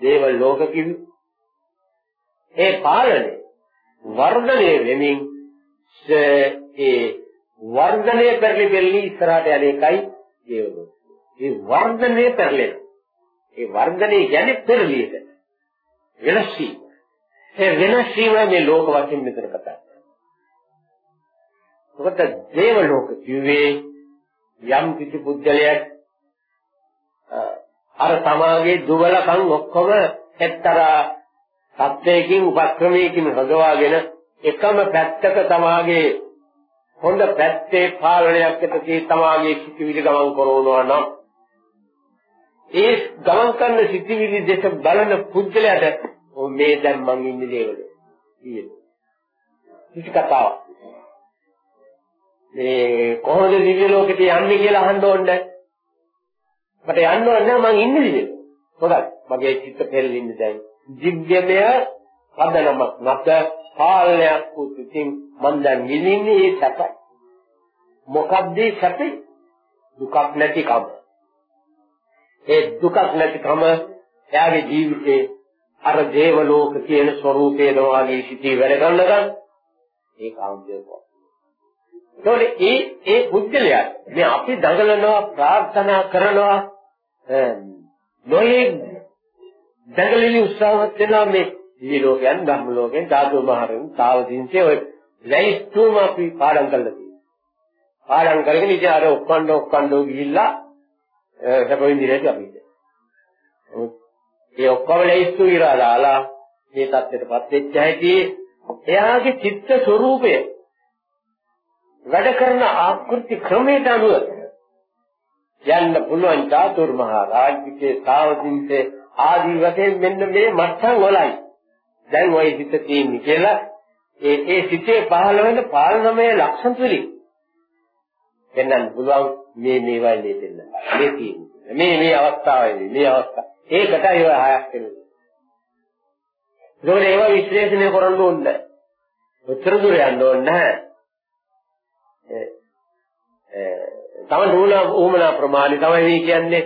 A: දේව ලෝක කිවි ඒ පාලනය වර්ධනය වෙමින් ඒ වර්ධනය කරලි බෙල්ලි ඉස්සරහට යන එකයි දේව ලෝක. ඒ වර්ධනය කරලෙන. ඒ වර්ධනය කියන්නේ පෙරලියට. වෙනස් වීම. ඒ වෙනස් වීම මේ ලෝක වශයෙන් මෙතන කතා කරන්නේ. ඔකට දේව ලෝක කිව්වේ යම් කිසි පුද්ගලයෙක් අර තමාගේ දුබලකම් ඔක්කොම එක්තරා සත්‍යයකින් උපක්‍රමයකින් හදවාගෙන එකම පැත්තක තමාගේ හොඳ පැත්තේ පාලනයක් ඇතේ තමාගේ සිතිවිලි ගමන් කරනවා නම් ඒ ගමන් කරන සිතිවිලි දෙක බලන පුද්ගලයාට මේ දැන් මං ඉන්නේ දේවල. ඊයේ. කිසි කතාවක්. මේ කොහොමද දිව්‍ය ලෝකෙට යන්නේ කියලා අහන්න ඕනේ. මට යන්න ඕනේ මං ඉන්නේ දිව්‍ය. හොඳයි. මගේ චිත්ත පෙරෙන්නේ දැන්. දිව්‍යමය පදනමක් නැත පාලනයක් උතින් මං දැන් විඳින්නේ ඒ සැපයි. මොකක්ද ඒ සැපේ? දුකක් නැතිකම. ඒ දුකක් නැතිකම එයාගේ ජීවිතේ අර දේව ලෝක කියන ස්වરૂපේ දවාගේ සිටී වැඩ කරනකම් ඒ කාන්තියක. ඒතකොට ඒ ඒ පුද්ගලයා මේ අපි දඟලනවා ප්‍රාර්ථනා කරනවා නොයේ දඟලිලි උත්සාහවත් වෙනවා මේ දිවි ලෝකයන් ධම්ම ලෝකෙන් ධාතු මහරෙන් තාවදීන්සේ ඔය ලැයිස්තුම අපි පාඩම් කරලා තියෙනවා. පාඩම් කරගෙන ඉතින් අර ඔක්කණ්ඩ ඔක්කණ්ඩෝ ගිහිල්ලා සැපවින්දිරේට අපි. ඒ ඔක්කොම ලැයිස්තු ඉරලා දාලා මේ தත්ත්වයටපත් වෙච්ච හැටි එයාගේ චිත්ත ස්වરૂපය වැඩ කරන ආකෘති ක්‍රමයට අනුව යන්න පුළුවන් චාතුර්මහා රාජ්‍යකේ සාවදින්සේ ආදී වශයෙන් මෙන්න මේ මට්ටම් වලයි. දැන් ওই හිත තියෙන්නේ කියලා ඒ ඒ සිතේ පහළ වෙන පාලනමය ලක්ෂණ තුලින් එන්නත් පුළුවන් මේ මේවයි මේ දෙන්න. මේ තියෙන්නේ. මේ මේ අවස්ථාවේදී මේ අවස්ථාව ඒකටයි ඔය හයක් වෙන්නේ. ඒකෝට ඒවා විශ්ලේෂණය කරන්න ඕනේ. ඔච්චර දුර යන්න ඕනේ. නැහැ තම නූල උමනා ප්‍රමාණි තමයි මේ කියන්නේ.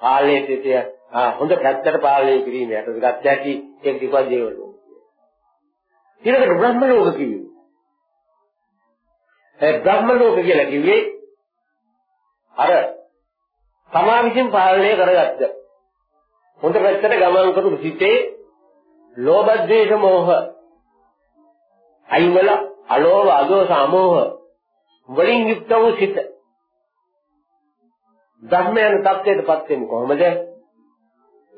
A: කාලයේ සිටිය. හොඳ පැත්තට පාලනය කිරීම යට ගත්ත හැකි ඒක දීපා දේවලු ඊළඟට බ්‍රහ්ම ලෝක කිව්වේ. ඒ බ්‍රහ්ම ලෝක කියලා කිව්වේ අර තමා විසින් පාලනය කරගත්ත. හොඳ පැත්තට ගමන් කරපු සිටේ ලෝභ ද්වේෂ මෝහ. අයිවල අලෝභ අදෝස අමෝහ වලින් යුක්ත වූ සිත ධර්මයන් தත්ත්වයටපත් වෙන්නේ කොහොමද?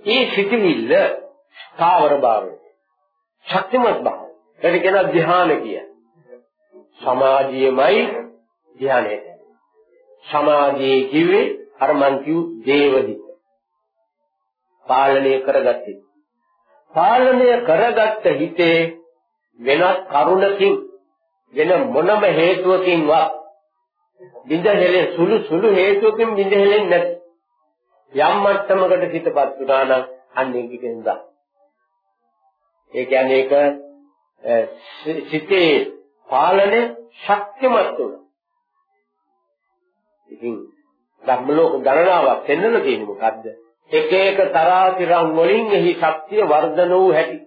A: ඒ සිටිවිල්ල ස්ථාවර භාවය. ශක්තිමත් භාවය. ඒක කියන ධ්‍යාන කිය. සමාධියමයි ධ්‍යානය. සමාධියේ කිව්වේ අර මන් කිව් දේවදි. පාලනය කරගත්තේ. පාලනය කරගත්ත හිතේ වෙනත් කරුණකින් වෙන මොනම හේතුවකින්වත් බින්ද හෙලෙ සුළු සුළු හේතුවකින් බින්ද හෙලෙන්නේ නැති. යම් මට්ටමකට හිතපත් වුණා නම් අන්න ඒකෙන් දා. ඒ කියන්නේ ඒක සිතේ පාලනය ශක්තිමත් වුණා. ඉතින් ධර්ම ලෝක ගණනාවක් දෙන්නලා තියෙන්නේ මොකද්ද? එක එක තරාතිරම් වලින් එහි ශක්තිය වර්ධන වූ හැටි.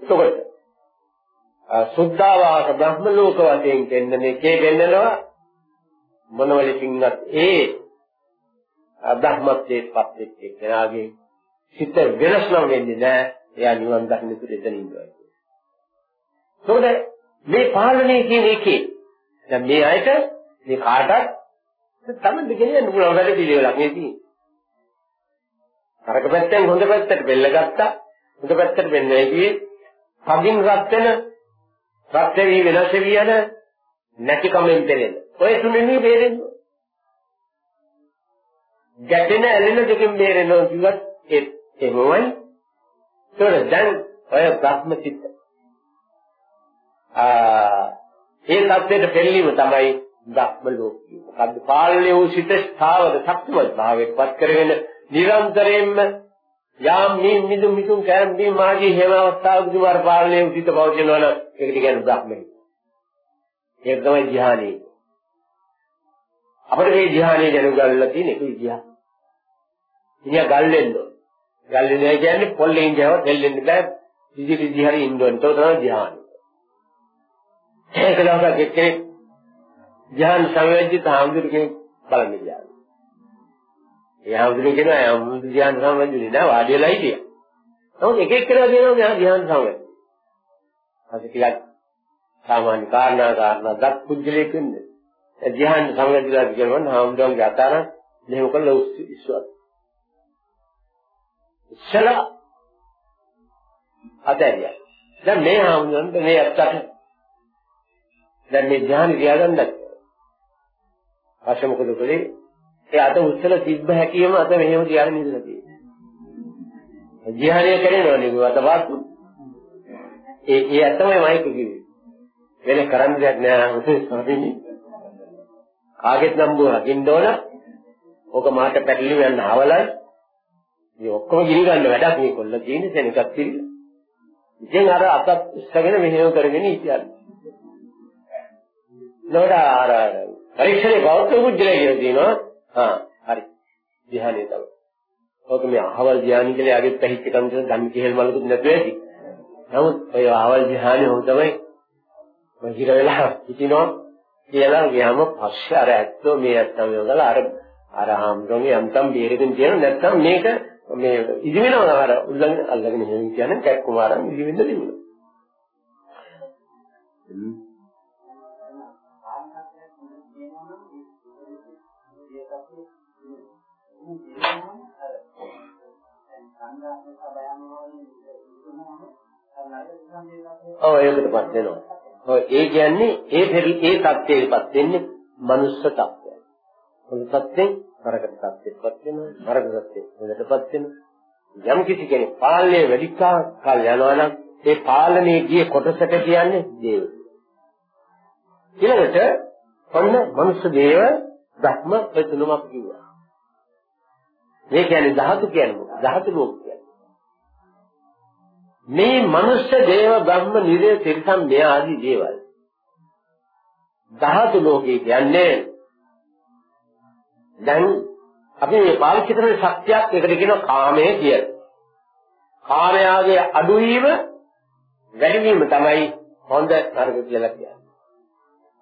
A: එතකොට සුද්ධාවාස බ්‍රහ්ම ලෝක වශයෙන් දෙන්න මේකේ දෙන්නනවා මොනවලකින්වත් ඒ බ්‍රහ්මත්වයේපත් වෙච්ච කෙනාගේ සිත වෙනස් නම් වෙන්නේ නැහැ එයා නිවන් දකින්න තුරු එතන ඉන්නවා. ඒකෝද මේ පාලනය කියන එකේ දැන් මේ අයට මේ කාටත් තමයි දෙකෙනියන්න පුළුවන් වැඩ පිළිවෙලක් මේ තියෙන්නේ. අරක පැත්තෙන් හොඳ පැත්තට බෙල්ල ගත්තා. හොඳ පැත්තට බෙන්නේ කියේ කදින් රත් වෙන රත් වෙවි වෙනස් වෙවි යන නැති කමෙන් පෙරෙන. ඔය තුනෙන්නේ බේරෙන්න. ගැටෙන ඇලෙන දෙකෙන් බේරෙනවා කිව්වත් ඒ එහෙමයි. ඒතකොට දැන් ඔය බ්‍රහ්ම චිත්ත. ආ ඒ தත්ත්වයට පෙළීම තමයි බ්‍රහ්ම ලෝකය. මොකද්ද පාලනය වූ සිත ස්ථාවර ශක්තිමත් භාවයට පත් කරගෙන නිරන්තරයෙන්ම යාම් මේ මිදු මිතුම් කෑම් දී මාගේ හේම අවස්ථාවකදී වර පාලනයේ උදිත පවතිනවා නම් ඒකට කියන්නේ බ්‍රහ්මයි. ඒක තමයි ධ්‍යානෙ. අපිට මේ ධ්‍යානෙ දැනුගල්ලා තියෙන එක විදිහ. ඉතින් ගල් වෙන්න ඕන. ගල් වෙනවා කියන්නේ පොල්ලෙන් ගියව දෙල්ලෙන්න බෑ. විදි විදි හරි ඉන්න ඕන. ඒක තමයි ධ්‍යානෙ. ඒක දවසක් එක්කෙනෙක් ධ්‍යාන සංවේදිත හාමුදුරුවෝ බලන්න ගියා. ඒ හාමුදුරුවෝ කියනවා ආමුදු ධ්‍යාන සම්බන්ධුනේ නෑ වාඩි වෙලා හිටියා. නමුත් එක එක්කලා කියනවා මෙයා ධ්‍යාන සම්බන්ධ. අද ටිකක් සාමාන්‍ය කාරණා කාරණා දත් පුජ්‍යලයක් වෙන්නේ. ඒ ධ්‍යාන සම්බන්ධලා කියනවා හාමුදුරුවන්ගේ අතාර මෙහෙම කළා ඉස්සුවත්. ඉස්සලා අදරියා. දැන් මේ හාමුදුරුවන්ට මේ අත්තට දැන් මේ ධ්‍යාන තියාගන්නත්. ආශ මොකද කළේ? ඒ අත උස්සල තිබ්බ හැකියම අත මෙහෙම තියාගෙන ඉඳලා තියෙනවා. ධ්‍යානය කරනවා නේ අත වාතු. ඒ ඒ අතමයි මයික් කිව්වේ. වෙන කරන්න දෙයක් නෑ ස්වාමීනි. කාගෙත් නම්බුවක් ඉන්න ඕන. ඕක මාට පැටලිව යන්න අවලයි. මේ ඔක්කොම ගිනි ගන්න වැඩක් මේ කොල්ල තියෙන සෙනගක් තිරිලා. ඉතින් අර අතත් ඉස්සගෙන මෙහෙම කරගෙන ඉතියන්නේ. නෝඩ අර පරීක්ෂණේ බෞද්ධ මුජ්ජලයි කියලා තියෙනවා. හා හරි. ධ්‍යානිය තමයි. ඔක මේ අහවල් ධ්‍යානි කියලා ආගෙත් පැහිච්ච කම් කියන ධම්ම කෙහෙල් මලකුත් නැතුව ඇති. නමුත් ඔය අහවල් ධ්‍යානිය හොඳ තමයි. මම හිර වෙලා හිටිනවා කියලා ගියාම පස්සේ අර ඇත්තෝ මේ ඇත්තම යොදලා අර අර හාමුදුරන්ගේ යන්තම් බේරෙකින් කියන නැත්තම් මේක මේ ඉදි වෙනවා අර උල්ලංඝන අල්ලගෙන එහෙම කියන්නේ කැක් කුමාරන් ඉදි වෙන්න ඔව් ඒකටපත් වෙනවා. ඔව් ඒ කියන්නේ ඒ ඒ தත්ත්වයටපත් වෙන්නේ මනුස්ස தත්ත්වය. මොන தත්ත්වෙන් නරක தත්ත්වයටපත් වෙනවා. නරක தත්ත්වයෙන් හොඳටපත් වෙනවා. යම් කිසි කෙනෙක් පාලනය වැඩි කාල යනවා නම් ඒ පාලනයේ ගිය කොටසට කියන්නේ දේව. ඊළඟට ඔන්න මනුස්ස දේව ධර්ම වතුනමක් කියනවා. මේ කියන්නේ ධාතු කියන්නේ මොකක්ද ධාතු ලෝක කියන්නේ මේ මනුෂ්‍ය දේව බ්‍රහ්ම නිරය තිරසම් මේ ආදී දේවල් ධාතු ලෝකේ කියන්නේ දැන් අපි මේ පාවිච්චි කරන ශක්තියක් එකට කියනවා කාමය කියලා. කාමයාගේ අඩුවීම වැඩිවීම තමයි හොඳ නරක කියලා කියන්නේ.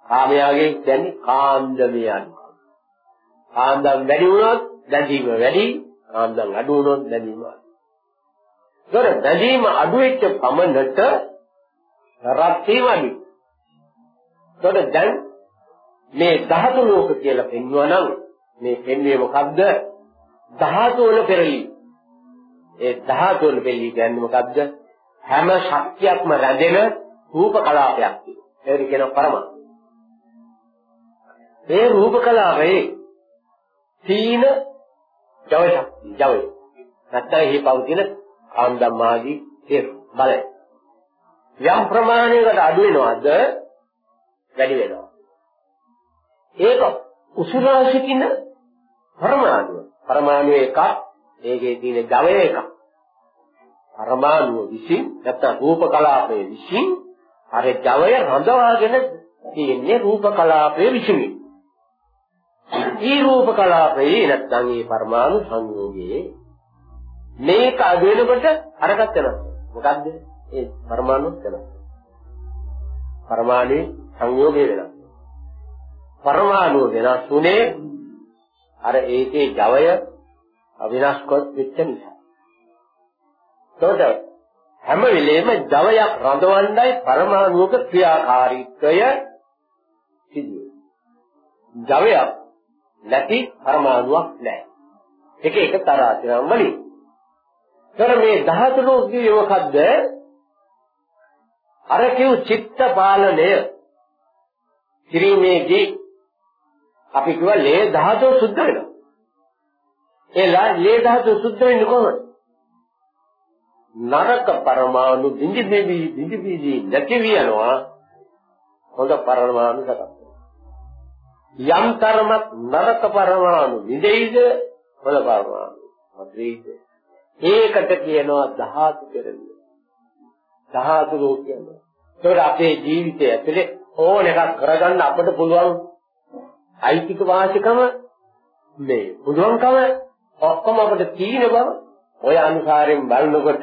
A: කාමයාගේ කියන්නේ කාන්දමයන්. කාන්දම් වැඩි වුණොත් දැඳීම වැඩි, කාන්දම් අඩු වුණොත් දැඳීම අඩු. ඒතර දැඳීම අඩු වෙච්ච පමණට රත් වීම අඩුයි. ඒතර දැන් මේ ධාතු ලෝක කියලා පෙන්වනවා නම් මේ පෙන්වේ මොකද්ද? ධාතු වල පෙරලි. ඒ ධාතු වල පෙරලි කියන්නේ මොකද්ද? හැම ශක්තියක්ම රැඳෙන රූප කලාපයක් තියෙනවා. ඒක කියනවා පරම. ඒ රූප කලාපයේ තීන ජව ශක්තිය ජවය. නැත්නම් එහි පවතින කාන්දම්මාදී ඒ බලය. යම් ප්‍රමාණයකට අඩු වෙනවද වැඩි වෙනවා. ඒක උසුලා සිටින පරමාණුව. පරමාණුව එකක්, ඒකේ තියෙන ජවය එකක්. පරමාණුව විසින් නැත්නම් රූප කලාපයේ විසින් අර ජවය රඳවාගෙන තියෙන්නේ රූප කලාපයේ විසින්. ඊ රූප කලාපයේ නැත්නම් මේ පරමාණු සංයෝගයේ මේක අඩු වෙනකොට අරකට වෙනවා. මොකද්ද? ඒ පරමාණු වෙනවා. පරමාණු සංයෝගය වෙනවා. පරමාණු වෙනස් වුනේ අර ඒකේ ජවය අවිනාශ කොට වෙච්ච නිසා. ඒකට හැම වෙලේම ජවයක් රඳවන්නයි පරමාණුක ක්‍රියාකාරීත්වය සිදු ජවයක් නැති පරමාණුවක් නැහැ. එක එක තරාතිරම් වලින්. ඒතර මේ ධාතු ලෝකයේ මොකද්ද? අර කිව් චිත්ත පාලනය කිරීමේදී අපි කිව්වා ලේ ධාතුව සුද්ධ වෙනවා. ඒ ලේ ධාතුව සුද්ධ වෙන්නේ කොහොමද? නරක පරමාණු දිඳි දෙවි දිඳි බීජි නැති වියනවා හොඳ පරමාණු සකස් යම් තරමක් නරක පරමාණු නිදෙයිද හොඳ පරමාණු? මද්දේද ඒකට කියනවා ධාතු පෙරළිය ධාතු රෝග කියනවා ඒකට අපේ ජීවිතය ඇතුලේ ඕන එකක් කරගන්න අපිට පුළුවන් අයිතික වාසිකම මේ. බුදුන්කම ඔක්කොම අපිට තියෙන බව ඔය අනුසාරයෙන් බලනකොට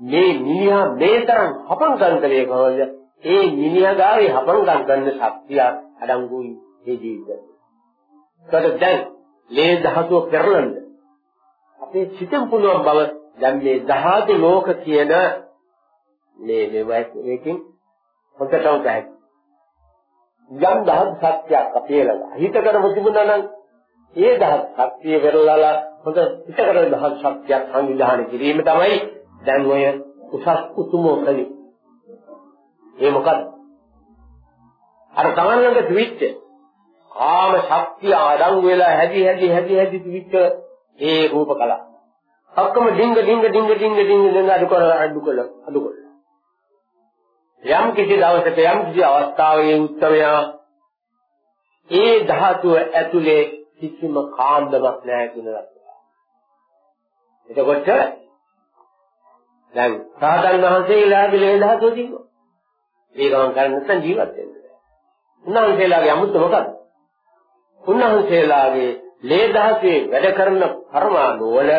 A: මේ මිනිහා මේ තරම් හපංකම් කලේ කොහොමද? ඒ මිනිහා ගාවේ හපංකම් කරන ශක්තිය අඩංගුයි. ඒ ජීවිතේ. ඒකට දැන් මේ ධාතුව පෙරලන්න අපේ සිතෙන් පුළුවන් බව දැන් මේ ධාතු ලෝක කියන මේ මේකකින් හොඳටම පැහැදිලි. යම් දහස් සත්‍යයක් අපේ ළඟ හිතකරම තිබුණා නම් ඒ දහස් සත්‍ය වෙරළලා හොඳ හිතකර දහස් සත්‍යයක් සංවිධානය කිරීම තමයි දැන් ඔය උසස් උතුමෝ කලේ ඒ මොකද අර තමන් ළඟ තිබිච්ච කාම ශක්තිය අඩංගු වෙලා හැදි හැදි හැදි හැදි තිබිච්ච ඒ රූප කලාව ඔක්කොම ඩිංග ඩිංග ඩිංග ඩිංග ඩිංග ඩිංග අඩු කර අඩු කර අඩු කර යම් කිසි දවසක යම් කිසි අවස්ථාවක උත්තරයා ඒ ධාතුව ඇතුලේ කිසිම කාන්දමක් නැහැ කියලා. එතකොට දැන් සාතන් වහන්සේලාගේ ලේ ධාතුව තියෙනවා. ඒ ගමන් කරන්නේ නැත්නම් ජීවත් වෙන්න බෑ. උන්වහන්සේලාගේ අමුත්ත මොකක්ද? උන්වහන්සේලාගේ ලේ ධාතුවේ වැඩ කරන පරමාණු වල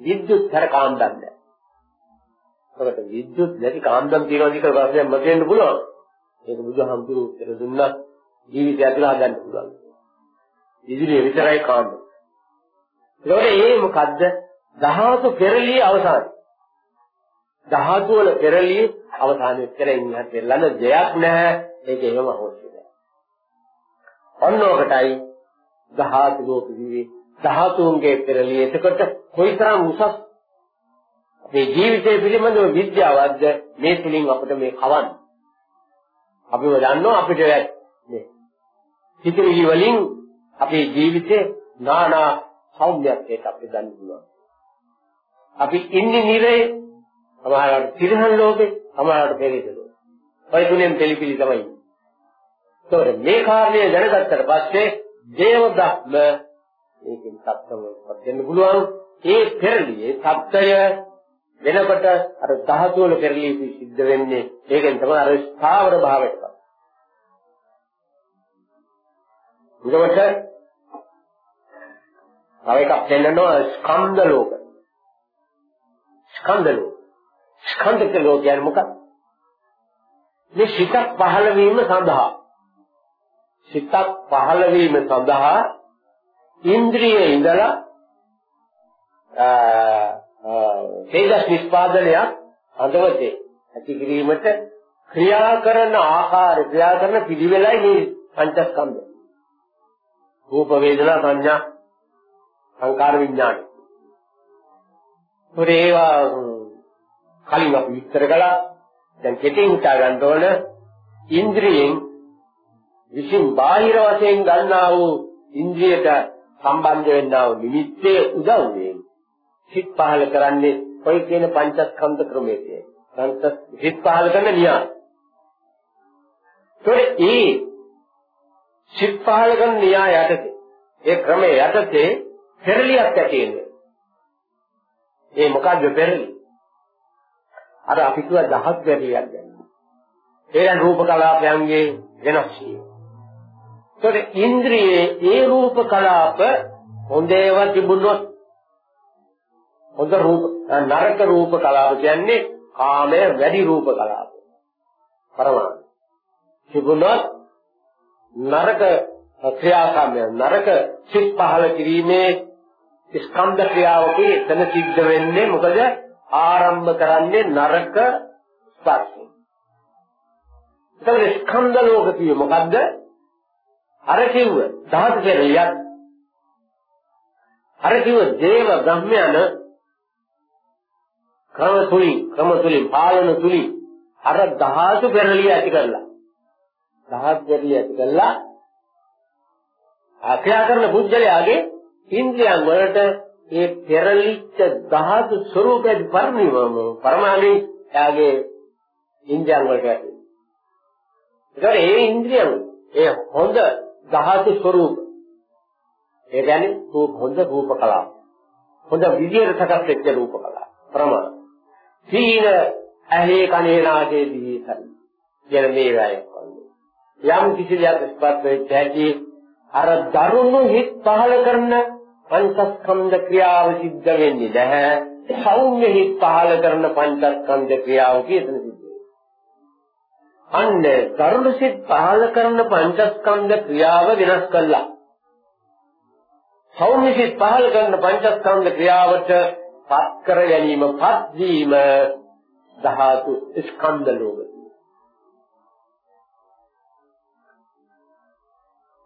A: විද්‍යුත් තර කාන්දම් නැහැ. ඒකට විද්‍යුත් නැති කාන්දම් තියෙනවා කියලා ප්‍රශ්නයක් මතෙන්න පුළුවන්. ඒක බුදුහාමුදුරු උත්තර දුන්නා ජීවිතය ඇතුළේ හදන්න පුළුවන්. විදුලිය විතරයි කාන්දම්. ඒකට ඒ මොකද්ද? ධාතු පෙරළිය අවසානයි. ධාතු වල පෙරළිය අවසානයේ පෙරින් හැදෙල්ලන දෙයක් නැහැ. ඒක එහෙම අවශ්‍ය නැහැ. ඔන්න ඔකටයි ධාතු ලෝක විවි ධාතුන්ගේ පෙරළිය. එතකොට කොයිතරම් උසස් මේ ජීවිතය පිළිබඳව විද්‍යාවක්ද මේ තුලින් අපිට මේ කවන්නේ. අපිව දන්නවා අපිට මේ හිතවිලි වලින් අපේ ජීවිතේ නානා සෞම්‍යත්වයට අපි ගන්න පුළුවන්. අපි ඉන්නේ නිරේ සමහරවිට තිරහන් ලෝකේ සමහරවිට පෙරේත ලෝකේ. ඔය තුනෙන් පිළිපිලි තමයි. ඒතකොට මේ කාරණය දැනගත්තට පස්සේ දේව බ්‍රහ්ම ඒකෙන් සත්‍යමවත් වෙන්න පුළුවන්. ඒ පෙරළියේ සත්‍යය වෙනකොට අර ධාතු වල පෙරළිය සිද්ධ වෙන්නේ ඒකෙන් තමයි අර ස්ථාවර භාවයට. ඊළඟට තව එකක් පෙන්නනවා ස්කන්ධ ලෝක. ස්කන්ධ ලෝක. ස්කන්ධක ලෝක කියන්නේ මොකක්ද? මේ සිතක් පහළ වීම සඳහා සිතක් පහළ වීම සඳහා ඉන්ද්‍රිය ඉඳලා තේජස් නිස්පාදනයක් හදවතේ ඇති කිරීමට ක්‍රියා කරන ආකාර ක්‍රියා කරන පිළිවෙලයි මේ පංචස්කන්ධය. රූප වේදනා සංඥා සංකාර විඥාන. ඒවා කලින් අපි විස්තර කළා. දැන් කෙටින් හිතා ගන්න ඕන ඉන්ද්‍රියෙන් විසින් බාහිර වශයෙන් ගන්නා වූ ඉන්ද්‍රියට සම්බන්ධ වෙන්නා වූ නිමිත්තේ උදව්වෙන් සිත් පහල කරන්නේ ඔය කියන පංචස්කන්ධ ක්‍රමයේ. පංච සිත් පහල කරන න්‍යාය. ඒ සිත් පහල කරන න්‍යාය යටතේ ඒ ක්‍රමයේ යටතේ පෙරලියක් ඇති වෙනවා. ඒ මොකද්ද පෙරලි? අර අපි කිව්ව දහස් පෙරලියක් ගැන. ඒ දැන් රූප කලාපයන්ගේ වෙනස් වීම. ඒතකොට ඉන්ද්‍රියේ ඒ රූප කලාප හොඳේව තිබුණොත් හොඳ රූප නරක රූප කලාප කියන්නේ කාමය වැඩි රූප කලාප. පරමාර්ථ. තිබුණොත් නරක ක්‍රියාකර්මය නරක සිත් පහල කිරීමේ ස්කන්ධ ක්‍රියාවකේ එතන සිද්ධ වෙන්නේ මොකද ආරම්භ කරන්නේ නරක ස්පර්ශය. ඒතකොට ස්කන්ධ ලෝක කියේ මොකද්ද? අර කිව්ව ධාතු පෙරලියක් අර කිව්ව දේව බ්‍රහ්මයන ක්‍රම තුලින් ක්‍රම තුලින් පාලන තුලින් අර ධාතු පෙරලිය ඇති කරලා ධාතු පෙරලිය ඇති කරලා ක්‍රියා කරන බුද්ධලයාගේ ඉන්ද්‍රියන් වලට ඒ පෙරලිච්ච ධාතු ස්වરૂපයෙන් පරිණිවම පරමාණු එයාගේ ඉන්ද්‍රියන් වලට ඇති. ඒකට ඒ ඉන්ද්‍රියන් ඒ හොඳ ධාතු ස්වરૂප ඒ කියන්නේ රූප හොඳ රූප කලාව. හොඳ විදියට සකස් වෙච්ච රූප කලාව. ප්‍රමාණ. සීන ඇහි කනේ නාසයේ දිවි කන. කියන මේ වගේ. යම් කිසි දෙයක් ස්පර්ශ වෙච්ච හැටි අර දරුණු හිත් පහල කරන පංචස්කන්ධ ක්‍රියාව සිද්ධ වෙන්නේ නැහැ. සෞම්‍ය හිත් පහල කරන පංචස්කන්ධ ක්‍රියාව කියන සිද්ධ අන්න දරුණු සිත් පහල කරන පංචස්කන්ධ ක්‍රියාව වෙනස් කළා. සෞම්‍ය සිත් පහල කරන පංචස්කන්ධ ක්‍රියාවට පත් කර ගැනීම පත් වීම ධාතු ස්කන්ධ ලෝකය.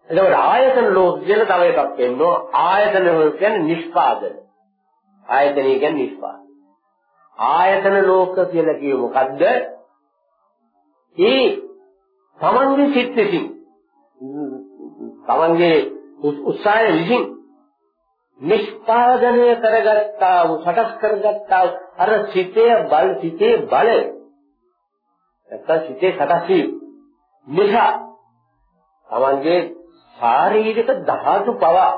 A: එතකොට ආයතන ලෝක කියලා තව එකක් වෙනවා ආයතන වල කියන්නේ නිෂ්පාදන ආයතනය කියන්නේ නිෂ්පාදන ආයතන ලෝක කියලා කියේ මොකද්ද ඒ තමන්ගේ චිත්තකින් තමන්ගේ උත්සාහය විසින් නිෂ්පාදනය කරගත්තා වූ සකස් කරගත්තා අර සිතේ බල සිතේ බලය නැත්නම් සිතේ සකස් වීම නිසා තමන්ගේ ශාරීරික ධාතු පවා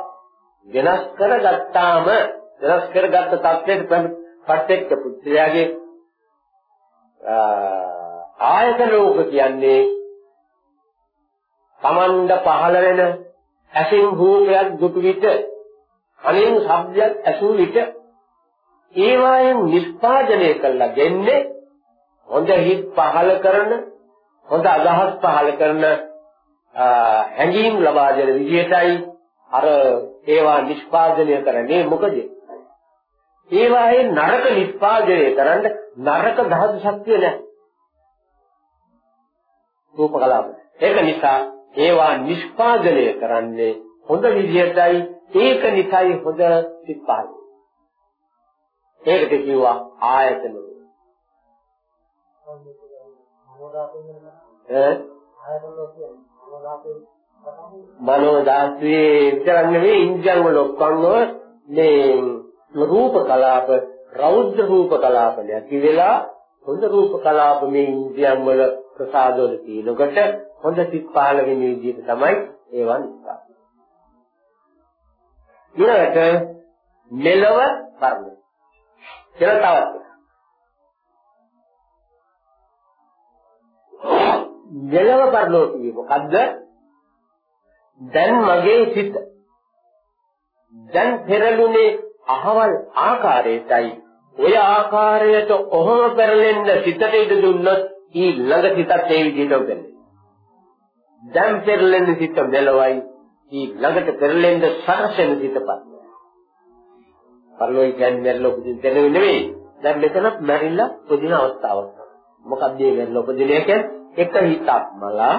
A: වෙනස් කරගත්තාම වෙනස් කරගත්ත තත්ත්වයට පත්වෙච්ච පුත්‍රයාගේ ආයතන ලෝක කියන්නේ තමන්ද පහළ වෙන ඇසින් රූපයක් දුටු විට අනින් ශබ්දයක් ඇසූ විට ඒවායෙන් නිස්පාදනය කළා. දෙන්නේ හොඳ හිත් පහළ කරන හොඳ අදහස් පහළ කරන හැඟීම් ලබා දෙන විදිහටයි අර ඒවා නිෂ්පාදනය කරන්නේ. මොකද? ඒවායේ නරක නිෂ්පාදනය කරන්න නරක ධාතු ශක්තිය නැහැ. රූප කලාප. ඒක නිසා ඒවා නිෂ්පාදනය කරන්නේ හොඳ විදිහටයි ඒක නිසයි හොඳ සිත්පහල ඒකට කිව්වා ආයතන. ඈ? මනෝ ධාතුවේ විතරක් නෙවෙයි ඉන්ද්‍රයන් වල ඔක්කොම මේ රූප කලාප රෞද්‍ර රූප කලාප නැති වෙලා හොඳ රූප කලාප මේ ඉන්ද්‍රයන් වල ප්‍රසාදවල තියෙනකොට හොඳ සිත් පහළ වෙන විදිහට තමයි ඒවන් ඉස්සා. ඊළඟට මෙලව කර්ම. කියලා තවත් මෙලව පරලෝ කියේ මොකද්ද? දැන් මගේ සිත දැන් පෙරළුනේ අහවල් ආකාරයටයි ඔය ආකාරයට ඔහොම පෙරලෙන්න සිතට ඉඩ දුන්නොත් ඊ ළඟ සිතත් ඒ විදිහටම පෙරලෙනවා. දැන් පෙරලෙන සිත මෙලවයි ඊ ළඟට පෙරලෙන්න සරසෙන සිතපත්. පරලෝයි කියන්නේ මෙරළ උපදින තැන නෙවෙයි. දැන් මෙතනත් මැරිලා උපදින අවස්ථාවක්. මොකක්ද මේ මෙරළ උපදින කියන්නේ? එක හිතක් මලා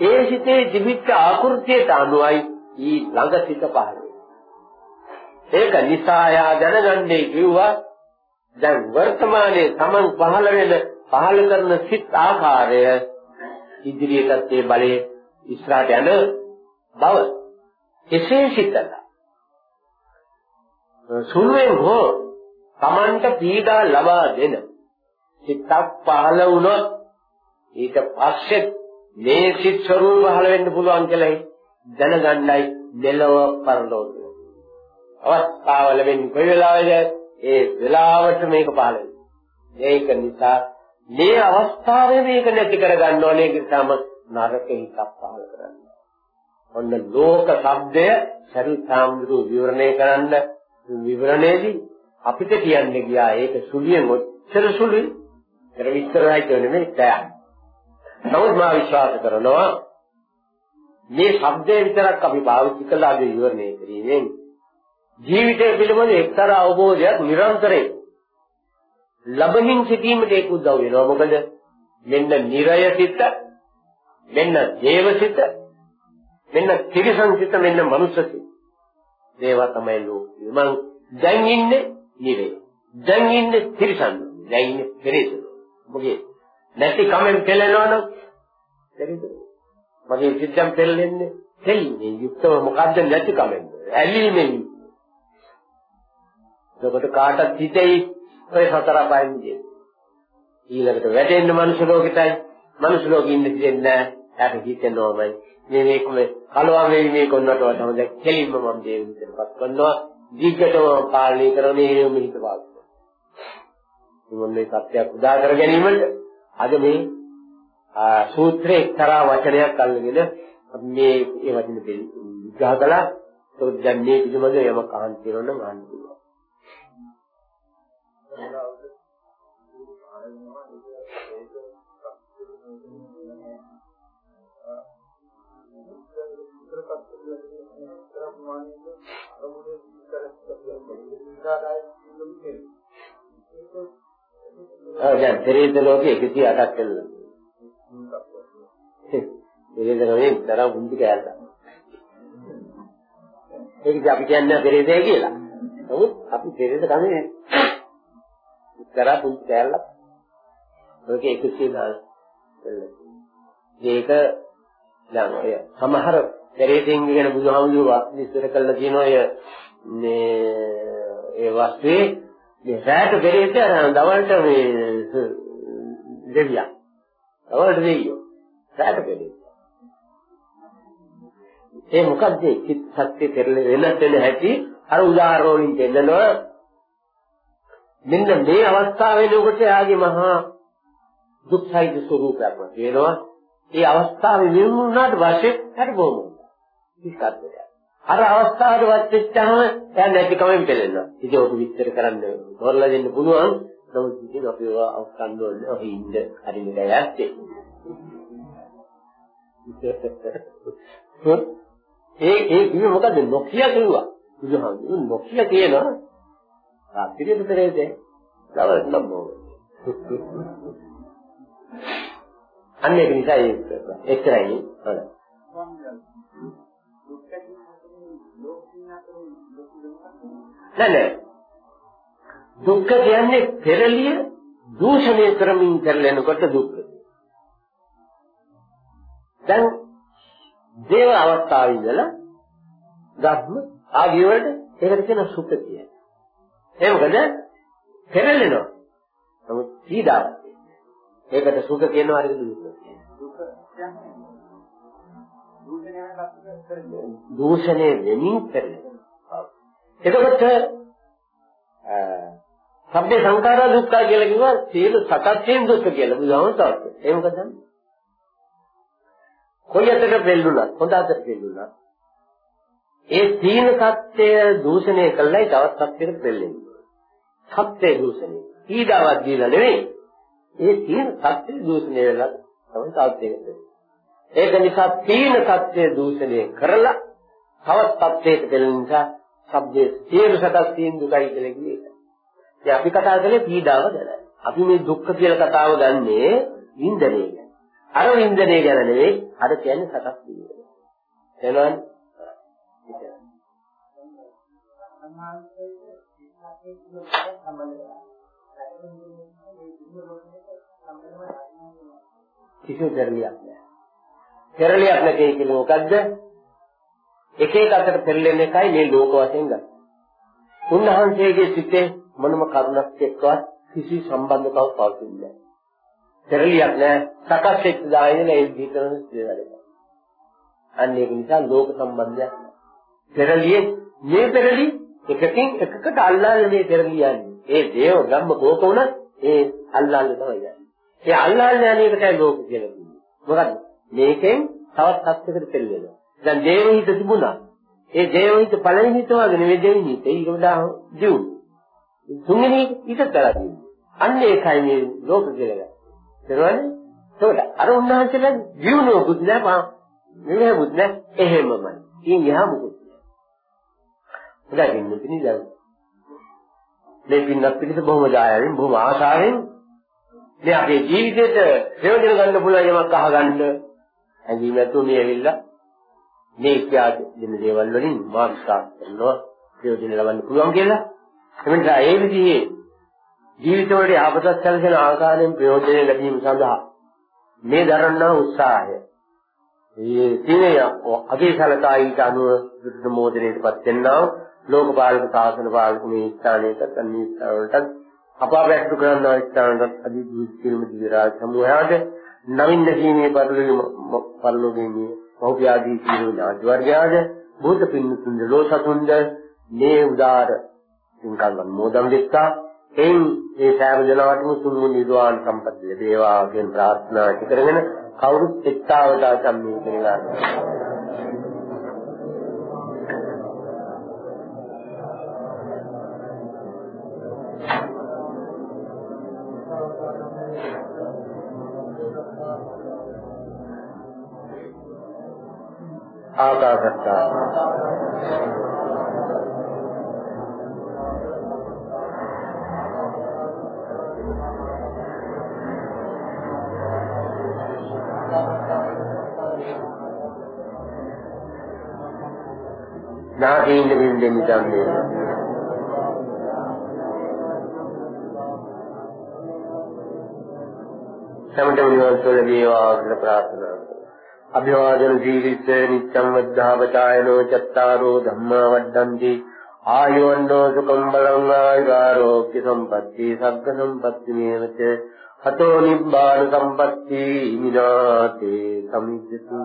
A: ඒ හිතේ ජීවිත ආකෘතියට අනුවයි ඊ ළඟ සිත පහළ ඒක නිසා යා දැනගන්නේ කිව්වා දැන් වර්තමානයේ Taman පහළ වෙන පහළ කරන සිත් ආකාරය ඉදිරියටත් ඒ බලයේ ඉස්සරහට යන බව එසේ සිතලා සුළුෙන් හෝ Tamanට පීඩා ලබා දෙන සිතක් පහළ වුණොත් ඊට පස්සේ මේ සිත් ස්වરૂප පහළ වෙන්න පුළුවන් කියලා දැනගන්නයි දෙලව පරලෝක. අවස්ථාව ලැබෙන්නේ කොයි වෙලාවෙද? ඒ වෙලාවට මේක පහළ මේක නිසා මේ අවස්ථාවේ මේක නැති කරගන්න ඕනේ කියලාම නරක හිතක් පහල කරන්නේ. ඔන්න ලෝක શબ્දය සරිතාම්දුරු විවරණය කරන්න විවරණයේදී අපිට කියන්නේ ගියා ඒක සුලියෙන් ඔච්චර සුළුයි. ඒක විස්තරයි කියන්නේ මේ තෑ. නමුත් මා විශ්වාස කරනවා මේ શબ્දය විතරක් අපි භාවිත කළා විවරණය කිරීමෙන් ජීවිතය පිළිබඳ එක්තරා අවබෝධයක් නිරන්තරයෙන් ලබමින් සිටීමට ඒක උදව් වෙනවා. මොකද මෙන්න නිරය සිත මෙන්න දේව සිත මෙන්න තිරිසන් සිත මෙන්න මනුෂ්‍ය සිත. දේවා තමයි ලෝකෙ. මං දැන් ඉන්නේ නිරේ දැන් ඉන්නේ තිරිසන්. දැන් ඉන්නේ පෙරේත. මොකද නැති කමෙන් පෙළෙනවනම් දෙරිද මගේ සිද්ධම් පෙළෙන්නේ දෙන්නේ යුක්තව මොකද්ද නැති කමෙන් ඇලීමෙන් එතකොට කාටත් හිතෙයි ඔය සතර පයින්දී ඊළඟට වැටෙන්න මනුෂ්‍ය ලෝකෙටයි. මනුෂ්‍ය ලෝකෙ ඉන්න දෙන්නේ නැහැ. යාට හිතෙනවමයි මේ මේක මේ කලවම් වෙවි මේ කොන්නට වඩා හොඳ කෙලින්ම මම දේ විදිහටපත් කරනවා. දීගටම පාලනය කරන්නේ එහෙම හිතපාද මොන්නේ සත්‍යයක් උදා කර ගැනීමට අද මේ සූත්‍රයේ එක්තරා වචනයක් අල්ලගෙන මේ ඒ වචන විග්‍රහ කළා. ඒක දැන් මේ පිළිබඳව යමක් අහන්න තියෙනවා නම් අහන්න පුළුවන්. ඔව් දැන් පෙරේත ලෝකේ 108ක් කියලා. පෙරේත නෙවෙයි තරම් උන්ති කෑල්ල. ඒක අපි කියන්නේ පෙරේතය කියලා. නමුත් අපි පෙරේත කන්නේ තරම් උන්ති කෑල්ල. ඔයක 110 ඒක දැන් ඔය සමහර පෙරේතෙන් ගැන බුදුහාමුදුරුවෝ විස්තර කළා කියනවා ඔය මේ ඒ වස්තුවේ මේ රැට පෙරේත දවල්ට මේ දෙවියන් අවලට දෙයියෝ. සාට කෙලෙ. ඒ මොකද්ද චිත් සත්‍ය පෙරලෙ වෙනස් වෙන හැටි අර උදාහරණ වලින් දෙන්නනවා මෙන්න මේ අවස්ථාව වෙනකොට යාගේ මහා දුක්ඛයිද ස්වરૂපයක් වෙනවා. ඒ අවස්ථාවේ නිමුණාට වශයෙන් හරි බොහොම විස්තරය අර අවස්ථාවට වත් වෙච්චාම එයා නැතිකමෙන් පෙළෙනවා ඉතින් ඔක විස්තර කරන්න තෝරලා දෙන්න පුළුවන්. නමුත් ඉතින් අපි ඒවා අවස්කන්ධ වල ඔහි ඉන්න හරින ගෑස්සේ ඒ ඒ කිව්වේ මොකද නොකිය කිව්වා. බුදුහාමුදුරුවෝ නොකිය කියනවා. රාත්‍රියේ විතරේද දවල් නම් ඕක අන්න ඒක නිසා ඒක එච්චරයි හොඳ නෑ දුක්ඛ කියන්නේ පෙරලිය දූෂණය කරමින් කරලනකොට දුක්ඛ දැන් දේව අවස්ථාවේ ඉඳලා ධර්ම ආදී වලට ඒකට කියන සුඛ කියන්නේ. ඒ මොකද පෙරලෙනවා. නමුත් පීඩාවක්. ඒකට සුඛ කියනවා හරිද දුක දූෂණය වෙමින් පෙරලෙනවා. එතකොට සබ්බේ සංඛාරා දුක්ඛ කියලා කිව්වා සියලු සකච්ඡේන් දුක්ඛ කියලා බුදුහාම තවත්. ඒ මොකද? කොයි අතට දෙල්ලුණා? හොඳ අතට දෙල්ලුණා. ඒ තීන සත්‍ය දූෂණය කළයි තවත් සත්‍යයකට දෙල්ලෙන්නේ. සත්‍ය දූෂණය. පීඩාවක් දීලා නෙවෙයි. ඒ තීන සත්‍ය දූෂණය වෙලා තමයි තවත් දෙන්නේ. ඒක නිසා තීන සත්‍ය දූෂණය කරලා තවත් සත්‍යයකට දෙල්ලන නිසා සබ්දේ සියලු සතස් තීන් දුකයි කියලා කියන්නේ. ඉතින් අපි කතා කරන්නේ පීඩාව ගැන. අපි මේ දුක්ඛ කියලා කතාව ගන්නේ වින්දනය ගැන. අර වින්දනය ගැන නෙවෙයි අර කියන්නේ සතස් තීන්. එනවනේ. කිසිම පෙරලියක් නෑ. පෙරලියක් නැtei කියන්නේ මොකද්ද? එක එක අතට පෙරලෙන එකයි මේ ලෝක වශයෙන් ගන්න. උන්වහන්සේගේ සිතේ මොනම කරුණක් එක්කවත් කිසි සම්බන්ධතාවක් පවතින්නේ නැහැ. පෙරලියක් නෑ. සකස් වෙච්ච දායන ඒ විතරම සිදුවෙලා. අන්න ඒක නිසා ලෝක සම්බන්ධයක් නෑ. පෙරලියේ මේ පෙරලි එකකින් එකකට අල්ලාගෙන මේ පෙරලි යන්නේ. ඒ දේව ගම්ම කෝක උනත් ඒ අල්ලාගෙන තමයි යන්නේ. ඒ අල්ලාගෙන යන එකටයි ලෝක කියලා කියන්නේ. මොකද මේකෙන් තවත් සත්‍යයකට පෙරලෙනවා. දැන් දේව හිත තිබුණා. ඒ දේව හිත පළවෙනි හිත වගේ නෙවෙයි දෙවෙනි හිත. ඒක වඩා දියුණු. තුන්වෙනි හිත තරහ දියුණු. අන්න ඒකයි මේ ලෝක කියලා. තේරුණාද? ඒකට අර උන්වහන්සේලා දියුණුවකුත් නෑ මෙහෙමුත් නෑ එහෙමමයි. ඉතින් යහ මොකද? හොඳයි මෙතන දැන්. මේ පින්නත් පිළිස බොහොම ජායයෙන් බොහොම ආශාවෙන් මේ අපේ ජීවිතේට ප්‍රයෝජන ගන්න පුළුවන් යමක් අහගන්න. හැඟීම ඇතුව මේ ඇවිල්ලා මේ ඉතිහාස දෙන දේවල් වලින් මා විශ්වාස කරනවා ප්‍රයෝජන ලබන්න පුළුවන් කියලා. එමෙන්සා ඒ විදිහේ ජීවිතවලදී ආපසත් සැලසෙන ආකාරයෙන් ප්‍රයෝජන ලැබීම සඳහා මේ දරන්නා උත්සාහය. මේ තිනේ අධිසලතා ඊට අනුව විරුද්ධ මොදරේටපත් වෙනවා ලෝකපාලක සාසන පාලක මේ ස්ථානයකට අනිත් ස්ථානවලට අපාවැක්තු කරන ස්ථානවලට අධිජීවි කිල්ම දිවිරාජ සමූහයාට නවින් නැසීමේ පරිලෝක පරිලෝකයේ මෞපියාදී සියලු ඥාති වර්ගයාද භූත පින්නතුන්ද ලෝසතුන්ද මේ උදාර සින්කල් මොදම් දෙක්කා එයින් ඒ සෑම දෙනාටම සුමු නිර්වාණ සම්පත්තිය ලැබේවා කියන ප්‍රාර්ථනා කරගෙන කවුරුත් එක්තාවදා සම්මේ කියලා ආකාශත්තා නාදීන බින්දෙන් ධම්මේ සමතම නිවන් සුව ලැබේවා කියලා ප්‍රාර්ථනා අභිවාදන ජීවිත නිච්ඡම් වද්ධාපචායනෝ චත්තාරෝ ධම්මා වඩ්ඩಂತಿ ආයෝන්නෝ සුඛං බලං ආයුරෝග්‍ය සම්පatti සග්ග සම්පatti මේවච අතෝ නිබ්බාන සම්පatti විනාතේ සමිද්දතු